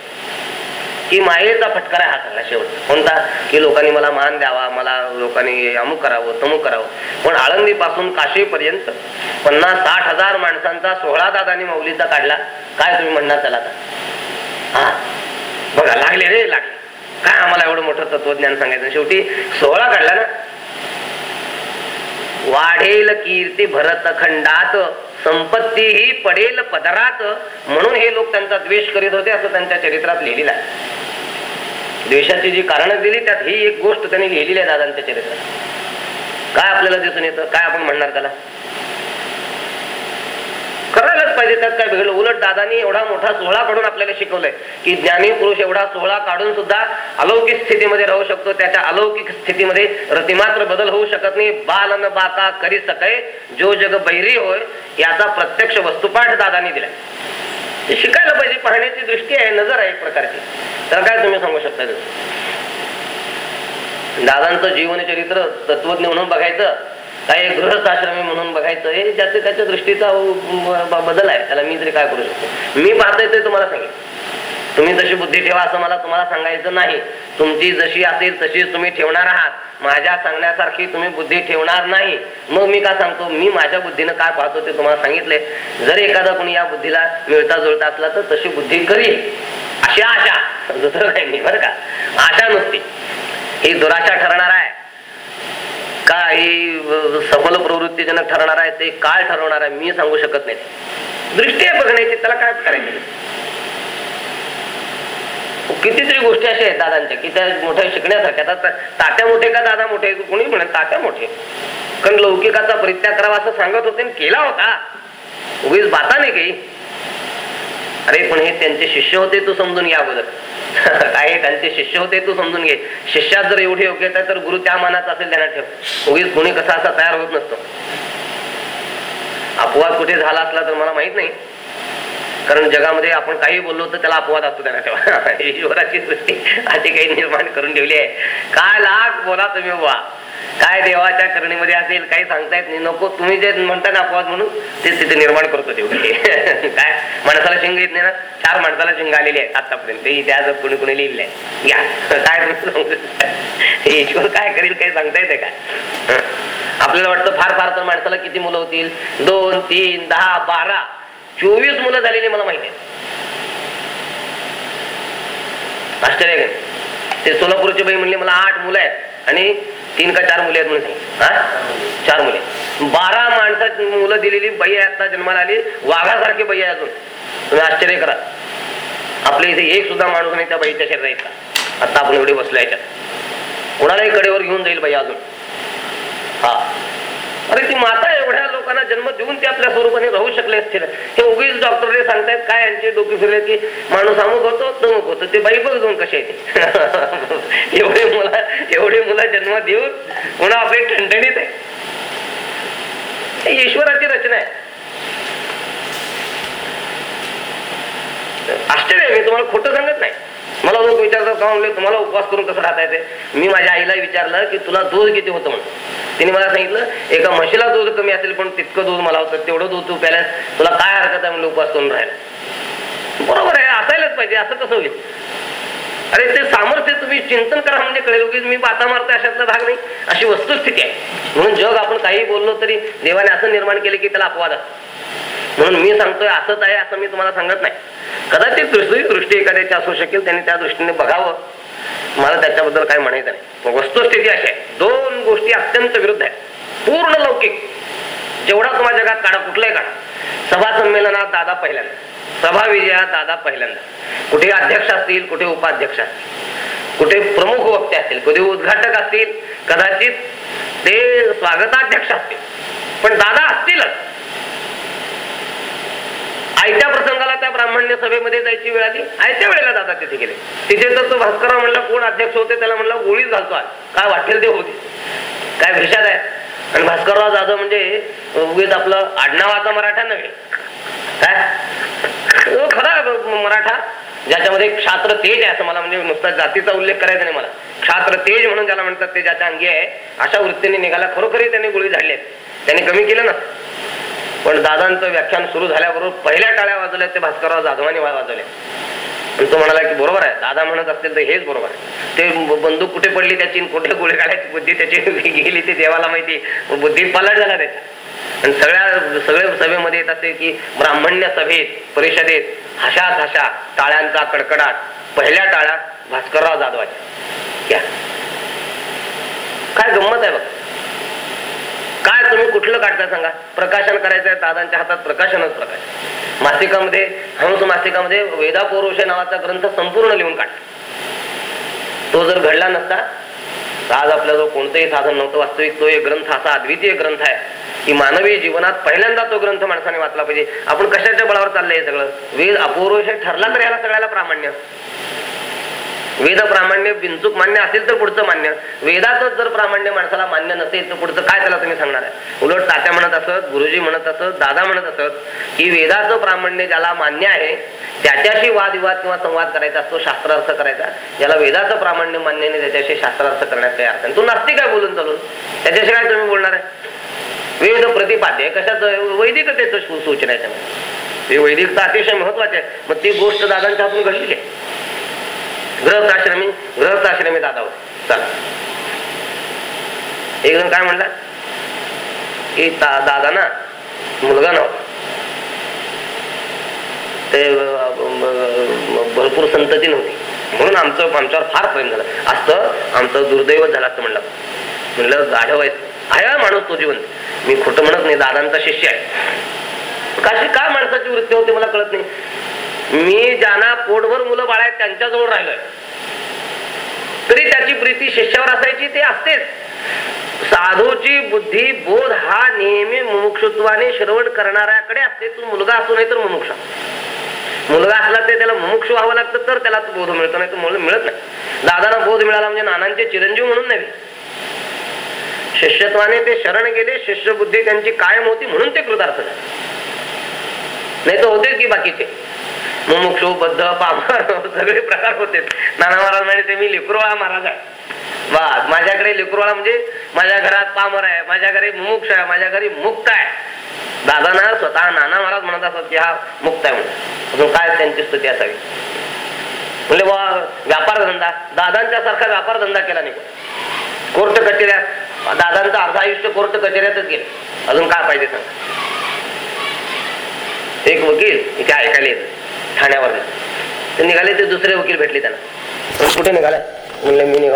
की मायेचा फटकारा आहे हा झाला शेवट. कोणता? की लोकांनी मला मान द्यावा मला लोकांनी अमुक करावं तमुक करावं. पण आळंदी पासून काशीपर्यंत पन्नास साठ हजार माणसांचा सोहळा दादानी माऊलीचा काढला. काय तुम्ही म्हणणार त्याला आता? हा. बघा लागले रे लागले. काय आम्हाला एवढं मोठं तत्वज्ञान सांगायचं? शेवटी सोहळा काढला ना. वाढेल कीर्ती भरत खंडात संपत्ती ही पडेल पदरात. म्हणून हे लोक त्यांचा द्वेष करीत होते असं त्यांच्या चरित्रात लिहिलेलं आहे. द्वेषाची जी कारण दिली त्यात ही एक गोष्ट त्यांनी लिहिलेली आहे दादांच्या चरित्रात. काय आपल्याला दिसून येतं? काय आपण म्हणणार त्याला? करायलाच पाहिजे त्यात काय बिघडलं. उलट दादानी एवढा मोठा सोहळा काढून आपल्याला शिकवलंय की ज्ञानी पुरुष एवढा सोहळा काढून सुद्धा अलौकिक स्थितीमध्ये राहू शकतो. त्याच्या अलौकिक स्थितीमध्ये रतिमात्र बदल होऊ शकत नाही. बाल न बाका करी सकै जो जग बैरी होय याचा प्रत्यक्ष वस्तुपाठ दादानी दिलाय. ते शिकायला पाहिजे. पाहण्याची दृष्टी आहे नजर आहे एक प्रकारची. तर काय तुम्ही सांगू शकता दादांचं जीवन चरित्र तत्वज्ञ म्हणून बघायचं काय गृहस्थाश्रमी म्हणून बघायचं हे ज्याचे त्याच्या दृष्टीचा बदल आहे. त्याला मी तरी काय करू शकतो? मी पाहतोय ते तुम्हाला सांगेन. तुम्ही जशी बुद्धी ठेवा असं मला तुम्हाला सांगायचं नाही. तुमची जशी असेल तशीच तुम्ही ठेवणार आहात. माझ्या सांगण्यासारखी तुम्ही बुद्धी ठेवणार नाही. मग मी का सांगतो? मी माझ्या बुद्धीनं काय पाहतो ते तुम्हाला सांगितले. जर एखादा कोणी या बुद्धीला मिळता जुळता असला तर तशी बुद्धी करील अशी आशा. दुसरं काही नाही बरं का? आशा नसती. ही दुराशा ठरणार आहे. काय सफल प्रवृत्तीजनक ठरणार आहे ते काय ठरवणार आहे मी सांगू शकत नाही. दृष्टी आहे बघण्याची त्याला काय करायचं कितीतरी गोष्टी अशा आहेत दादांच्या की त्या मोठ्या शिकण्यासारख्या आता तात्या मोठे का दादा मोठे? कोणी म्हणत तात्या मोठे. कारण लौकिकाचा परित्याग करावा असं सांगत होते आणि केला होता. उगीच बाता नाही काही. अरे पण हे त्यांचे शिष्य होते तू समजून घ्या अगोदर. काय त्यांचे शिष्य होते तू समजून घे. शिष्यात जर एवढी योग्यता तर गुरु त्या मानाचा असेल त्यांना ठेव. उगीच कोणी कसा असा तयार होत नसतो. अपवाद कुठे झाला असला तर मला माहीत नाही. कारण जगामध्ये आपण काही बोललो तर त्याला अपवाद असतो त्यांना ठेवा. ईश्वराची सृष्टी अशी काही निर्माण करून ठेवली आहे. काय लाख बोला तुम्ही वा काय देवाच्या करणीमध्ये असेल काही सांगता येत नाही. नको तुम्ही जे म्हणता ना अपवाद म्हणून ते तिथे निर्माण करतो तेवढी. काय? माणसाला शिंग येत नाही ना? चार माणसाला शिंग आलेली आहे आतापर्यंत. ते इतिहासात कोणी कोणी लिहिले आहे. या. काय ईश्वर काय करेल काही सांगता येते काय आपल्याला वाटतं फार फार तर माणसाला किती मुलं होतील? दोन तीन दहा बारा. चोवीस मुलं झालेली मला माहिती आहे. आश्चर्य ते सोलापूरची बाई म्हणली मला आठ मुलं आहेत. आणि तीन का चार मुले आहेत म्हणून हा? चार मुले. बारा माणसाची मुलं दिलेली बाई आता जन्माला आली. वाघासारखी बाई आहे अजून. तुम्ही आश्चर्य करा. आपल्या इथे एक सुद्धा माणूस नाही त्या बाईच्या शरीरात इतका. आता आपण एवढे बसलो याच्यात. कोणालाही कडेवर घेऊन जाईल बाई अजून. हा. अरे ती माता एवढ्या लोकांना जन्म देऊन ते आपल्या स्वरूपाने राहू शकले असतील. हे उगीच डॉक्टर सांगतायत काय यांचे डोके फिरले की माणूस अमुक होतो तमुक होतो. ते बाई बघ दोन कसे येते एवढे मुला एवढे मुला जन्म देऊन पुन्हा आपले ठणठणीत आहे. ईश्वराची रचना आहे. आश्चर्य मी तुम्हाला खोटं सांगत नाही. मला लोक विचारतात का म्हणले तुम्हाला उपवास करून कसं राहता येते मी माझ्या आईला विचारलं की तुला दोष किती होतं म्हणून? तिने मला सांगितलं एका म्हशीला दूध कमी असेल पण तितकं दूध मला होतं तेवढं दूध तू प्याल्यास तुला काय हरकत आहे? म्हणलं उपास करून राहिला. बरोबर आहे असायलाच पाहिजे असं कसं होईल? अरे ते सामर्थ्य तुम्ही चिंतन करा म्हणजे कळेल की मी बाता मारतो अशातला भाग नाही अशी वस्तुस्थिती आहे. म्हणून जग आपण काही बोललो तरी देवाने असं निर्माण केले की त्याला अपवाद असतो. म्हणून मी सांगतोय असंच आहे असं मी तुम्हाला सांगत नाही. कदाचित दुसरी दृष्टी एखाद्याची असू शकेल त्याने त्या दृष्टीने बघावं. मला त्याच्याबद्दल काय म्हणायचं नाही. वस्तुस्थिती अशी आहे. दोन गोष्टी अत्यंत विरुद्ध आहेत. पूर्ण लौकिक. जेवढा तुम्हाला जगात काढा कुठलाही काढा. सभा संमेलनात दादा पहिल्यांदा. सभा विजयात दादा पहिल्यांदा. कुठे अध्यक्ष असतील कुठे उपाध्यक्ष असतील. कुठे प्रमुख वक्ते असतील कुठे उद्घाटक असतील कदाचित ते स्वागताध्यक्ष असतील. पण दादा असतीलच. आयत्या प्रसंगाला त्या ब्राह्मण्य सभेमध्ये जायची वेळ आली. आयत्या वेळेला दादा तिथे गेले. तिथे तर तो भास्करराव म्हणला कोण अध्यक्ष होते? त्याला म्हणला गोळीच घालतो काय वाटेल ते होते काय भेषात आहे. आणि भास्करराव जाधव म्हणजे उगीच आपलं आडनावाचा मराठा नव्हे. काय? खरा मराठा ज्याच्यामध्ये क्षात्र तेज आहे असं मला म्हणजे नुसता जातीचा उल्लेख करायचा नाही मला. क्षात्र तेज म्हणून ज्याला म्हणतात ते ज्याच्या अंगी आहे अशा वृत्तीने निघाला. खरोखरही त्यांनी गोळी झाडली त्याने त्यांनी कमी केलं ना? पण दादांचं व्याख्यान सुरू झाल्याबरोबर पहिल्या टाळ्या वाजवल्या ते भास्करराव जाधवाने वाजवल्या आणि तो म्हणाला की बरोबर आहे. दादा म्हणत असतील तर हेच बरोबर आहे. ते बंदूक कुठे पडली त्याची कुठे गोळी काढायची बुद्धी त्याची गेली ते देवाला माहिती बुद्धी पलट झाला त्याच्या आणि सगळ्या सगळे सभेमध्ये येत असे की ब्राह्मण्य सभेत परिषदेत हशा हशा टाळ्यांचा कडकडाट पहिल्या टाळ्या भास्करराव जाधवाच्या. काय गंमत आहे बघ. काय तुम्ही कुठलं काढता सांगा? प्रकाशन करायचं आहे दादांच्या हातात प्रकाशनच प्रकाशन मासिकामध्ये हंस मासिकामध्ये वेदा पौरुष नावाचा ग्रंथ संपूर्ण लिहून काढ. तो जर घडला नसता तर आज आपल्याजवळ कोणतंही साधन नव्हतं वास्तविक. तो एक ग्रंथ असा अद्वितीय ग्रंथ आहे. की मानवी जीवनात पहिल्यांदा तो ग्रंथ माणसाने वाचला पाहिजे. आपण कशाच्या बळावर चाललंय सगळं? वेद अपौरुष ठरला तर याला सगळ्याला प्रामाण्य. वेद प्रामाण्य बिनचूक मान्य असेल तर पुढचं मान्य. वेदातच जर प्रामाण्य माणसाला मान्य नसेल तर पुढचं काय त्याला तुम्ही सांगणार आहे? उलट तात्या म्हणत असत गुरुजी म्हणत असत दादा म्हणत असत की वेदाचं प्रामाण्य ज्याला मान्य आहे त्याच्याशी वादविवाद किंवा संवाद करायचा असतो शास्त्रार्थ करायचा. ज्याला वेदाचं प्रामाण्य मान्य नाही त्याच्याशी शास्त्रार्थ करण्यात काही अर्थ तू नसते काय बोलून चालून. त्याच्याशी काय तुम्ही बोलणार आहे? वेद प्रतिपाद्य कशाचं वैदिकतेचं सू- सूचना आहे त्यामध्ये. वैदिकता अतिशय महत्त्वाचे आहे. मग ती गोष्ट दादांच्या हातून घडलेली आहे. ग्रहस्थाश्रमी ग्रहस्थाश्रमी दादा होते चला. एक जण काय म्हणला? की दादा ना मुलगा नव्हता हो. ते भरपूर संतती नव्हती. म्हणून आमचं आमच्यावर फार प्रेम झालं. असतं आमचं दुर्दैव झालं असतं म्हणलं. म्हणलं गाढव आहे आहे माणूस तो जीवन मी खोटं म्हणत नाही दादांचा शिष्य आहे. काशी काय माणसाची वृत्ती होते मला कळत नाही? मी ज्यांना पोटभर मुलं बाळ आहेत त्यांच्याजवळ राहिलोय. तरी त्याची प्रीती शिष्यावर असायची ते असतेच. साधूची बुद्धी बोध हा नेहमी मुमुक्षुत्वाने श्रवण करणाऱ्याकडे असते. तू मुलगा असू नाही तर मुमुक्षा. मुलगा असला ते त्याला मुमुक्ष व्हावं लागतं तर त्याला बोध मिळतो नाही तर मुलं मिळत नाही. दादांना बोध मिळाला म्हणजे नानांचे चिरंजीव म्हणून नव्हे. शिष्यत्वाने ते शरण गेले शिष्यबुद्धी त्यांची कायम होती म्हणून ते कृतार्थ झाले. नाही तर होते की बाकीचे? मुमुक्ष बद्ध पामर सगळे प्रकार होते. नाना महाराज म्हणे ते मी लिकुरवाळा महाराज आहे. वा माझ्याकडे लिकुरवाळा म्हणजे माझ्या घरात पामर आहे माझ्या घरी मुमुक्ष आहे माझ्या घरी मुक्त आहे. दादाना स्वतः नाना महाराज म्हणत असत की हा मुक्त आहे म्हणून. अजून काय त्यांची स्तुती असावी? म्हणजे बा व्यापार धंदा दादांच्या सारखा व्यापार धंदा केला नाही. कोर्ट कचेऱ्या दादांचं अर्ध आयुष्य कोर्ट कचेऱ्यातच गेले. अजून काय पाहिजे सांग? एक वकील इथे ऐकायला येत. ठाण्यावर ते निघाले ते दुसरे वकील भेटले त्यांना. पण कुठे निघाला? म्हणले मी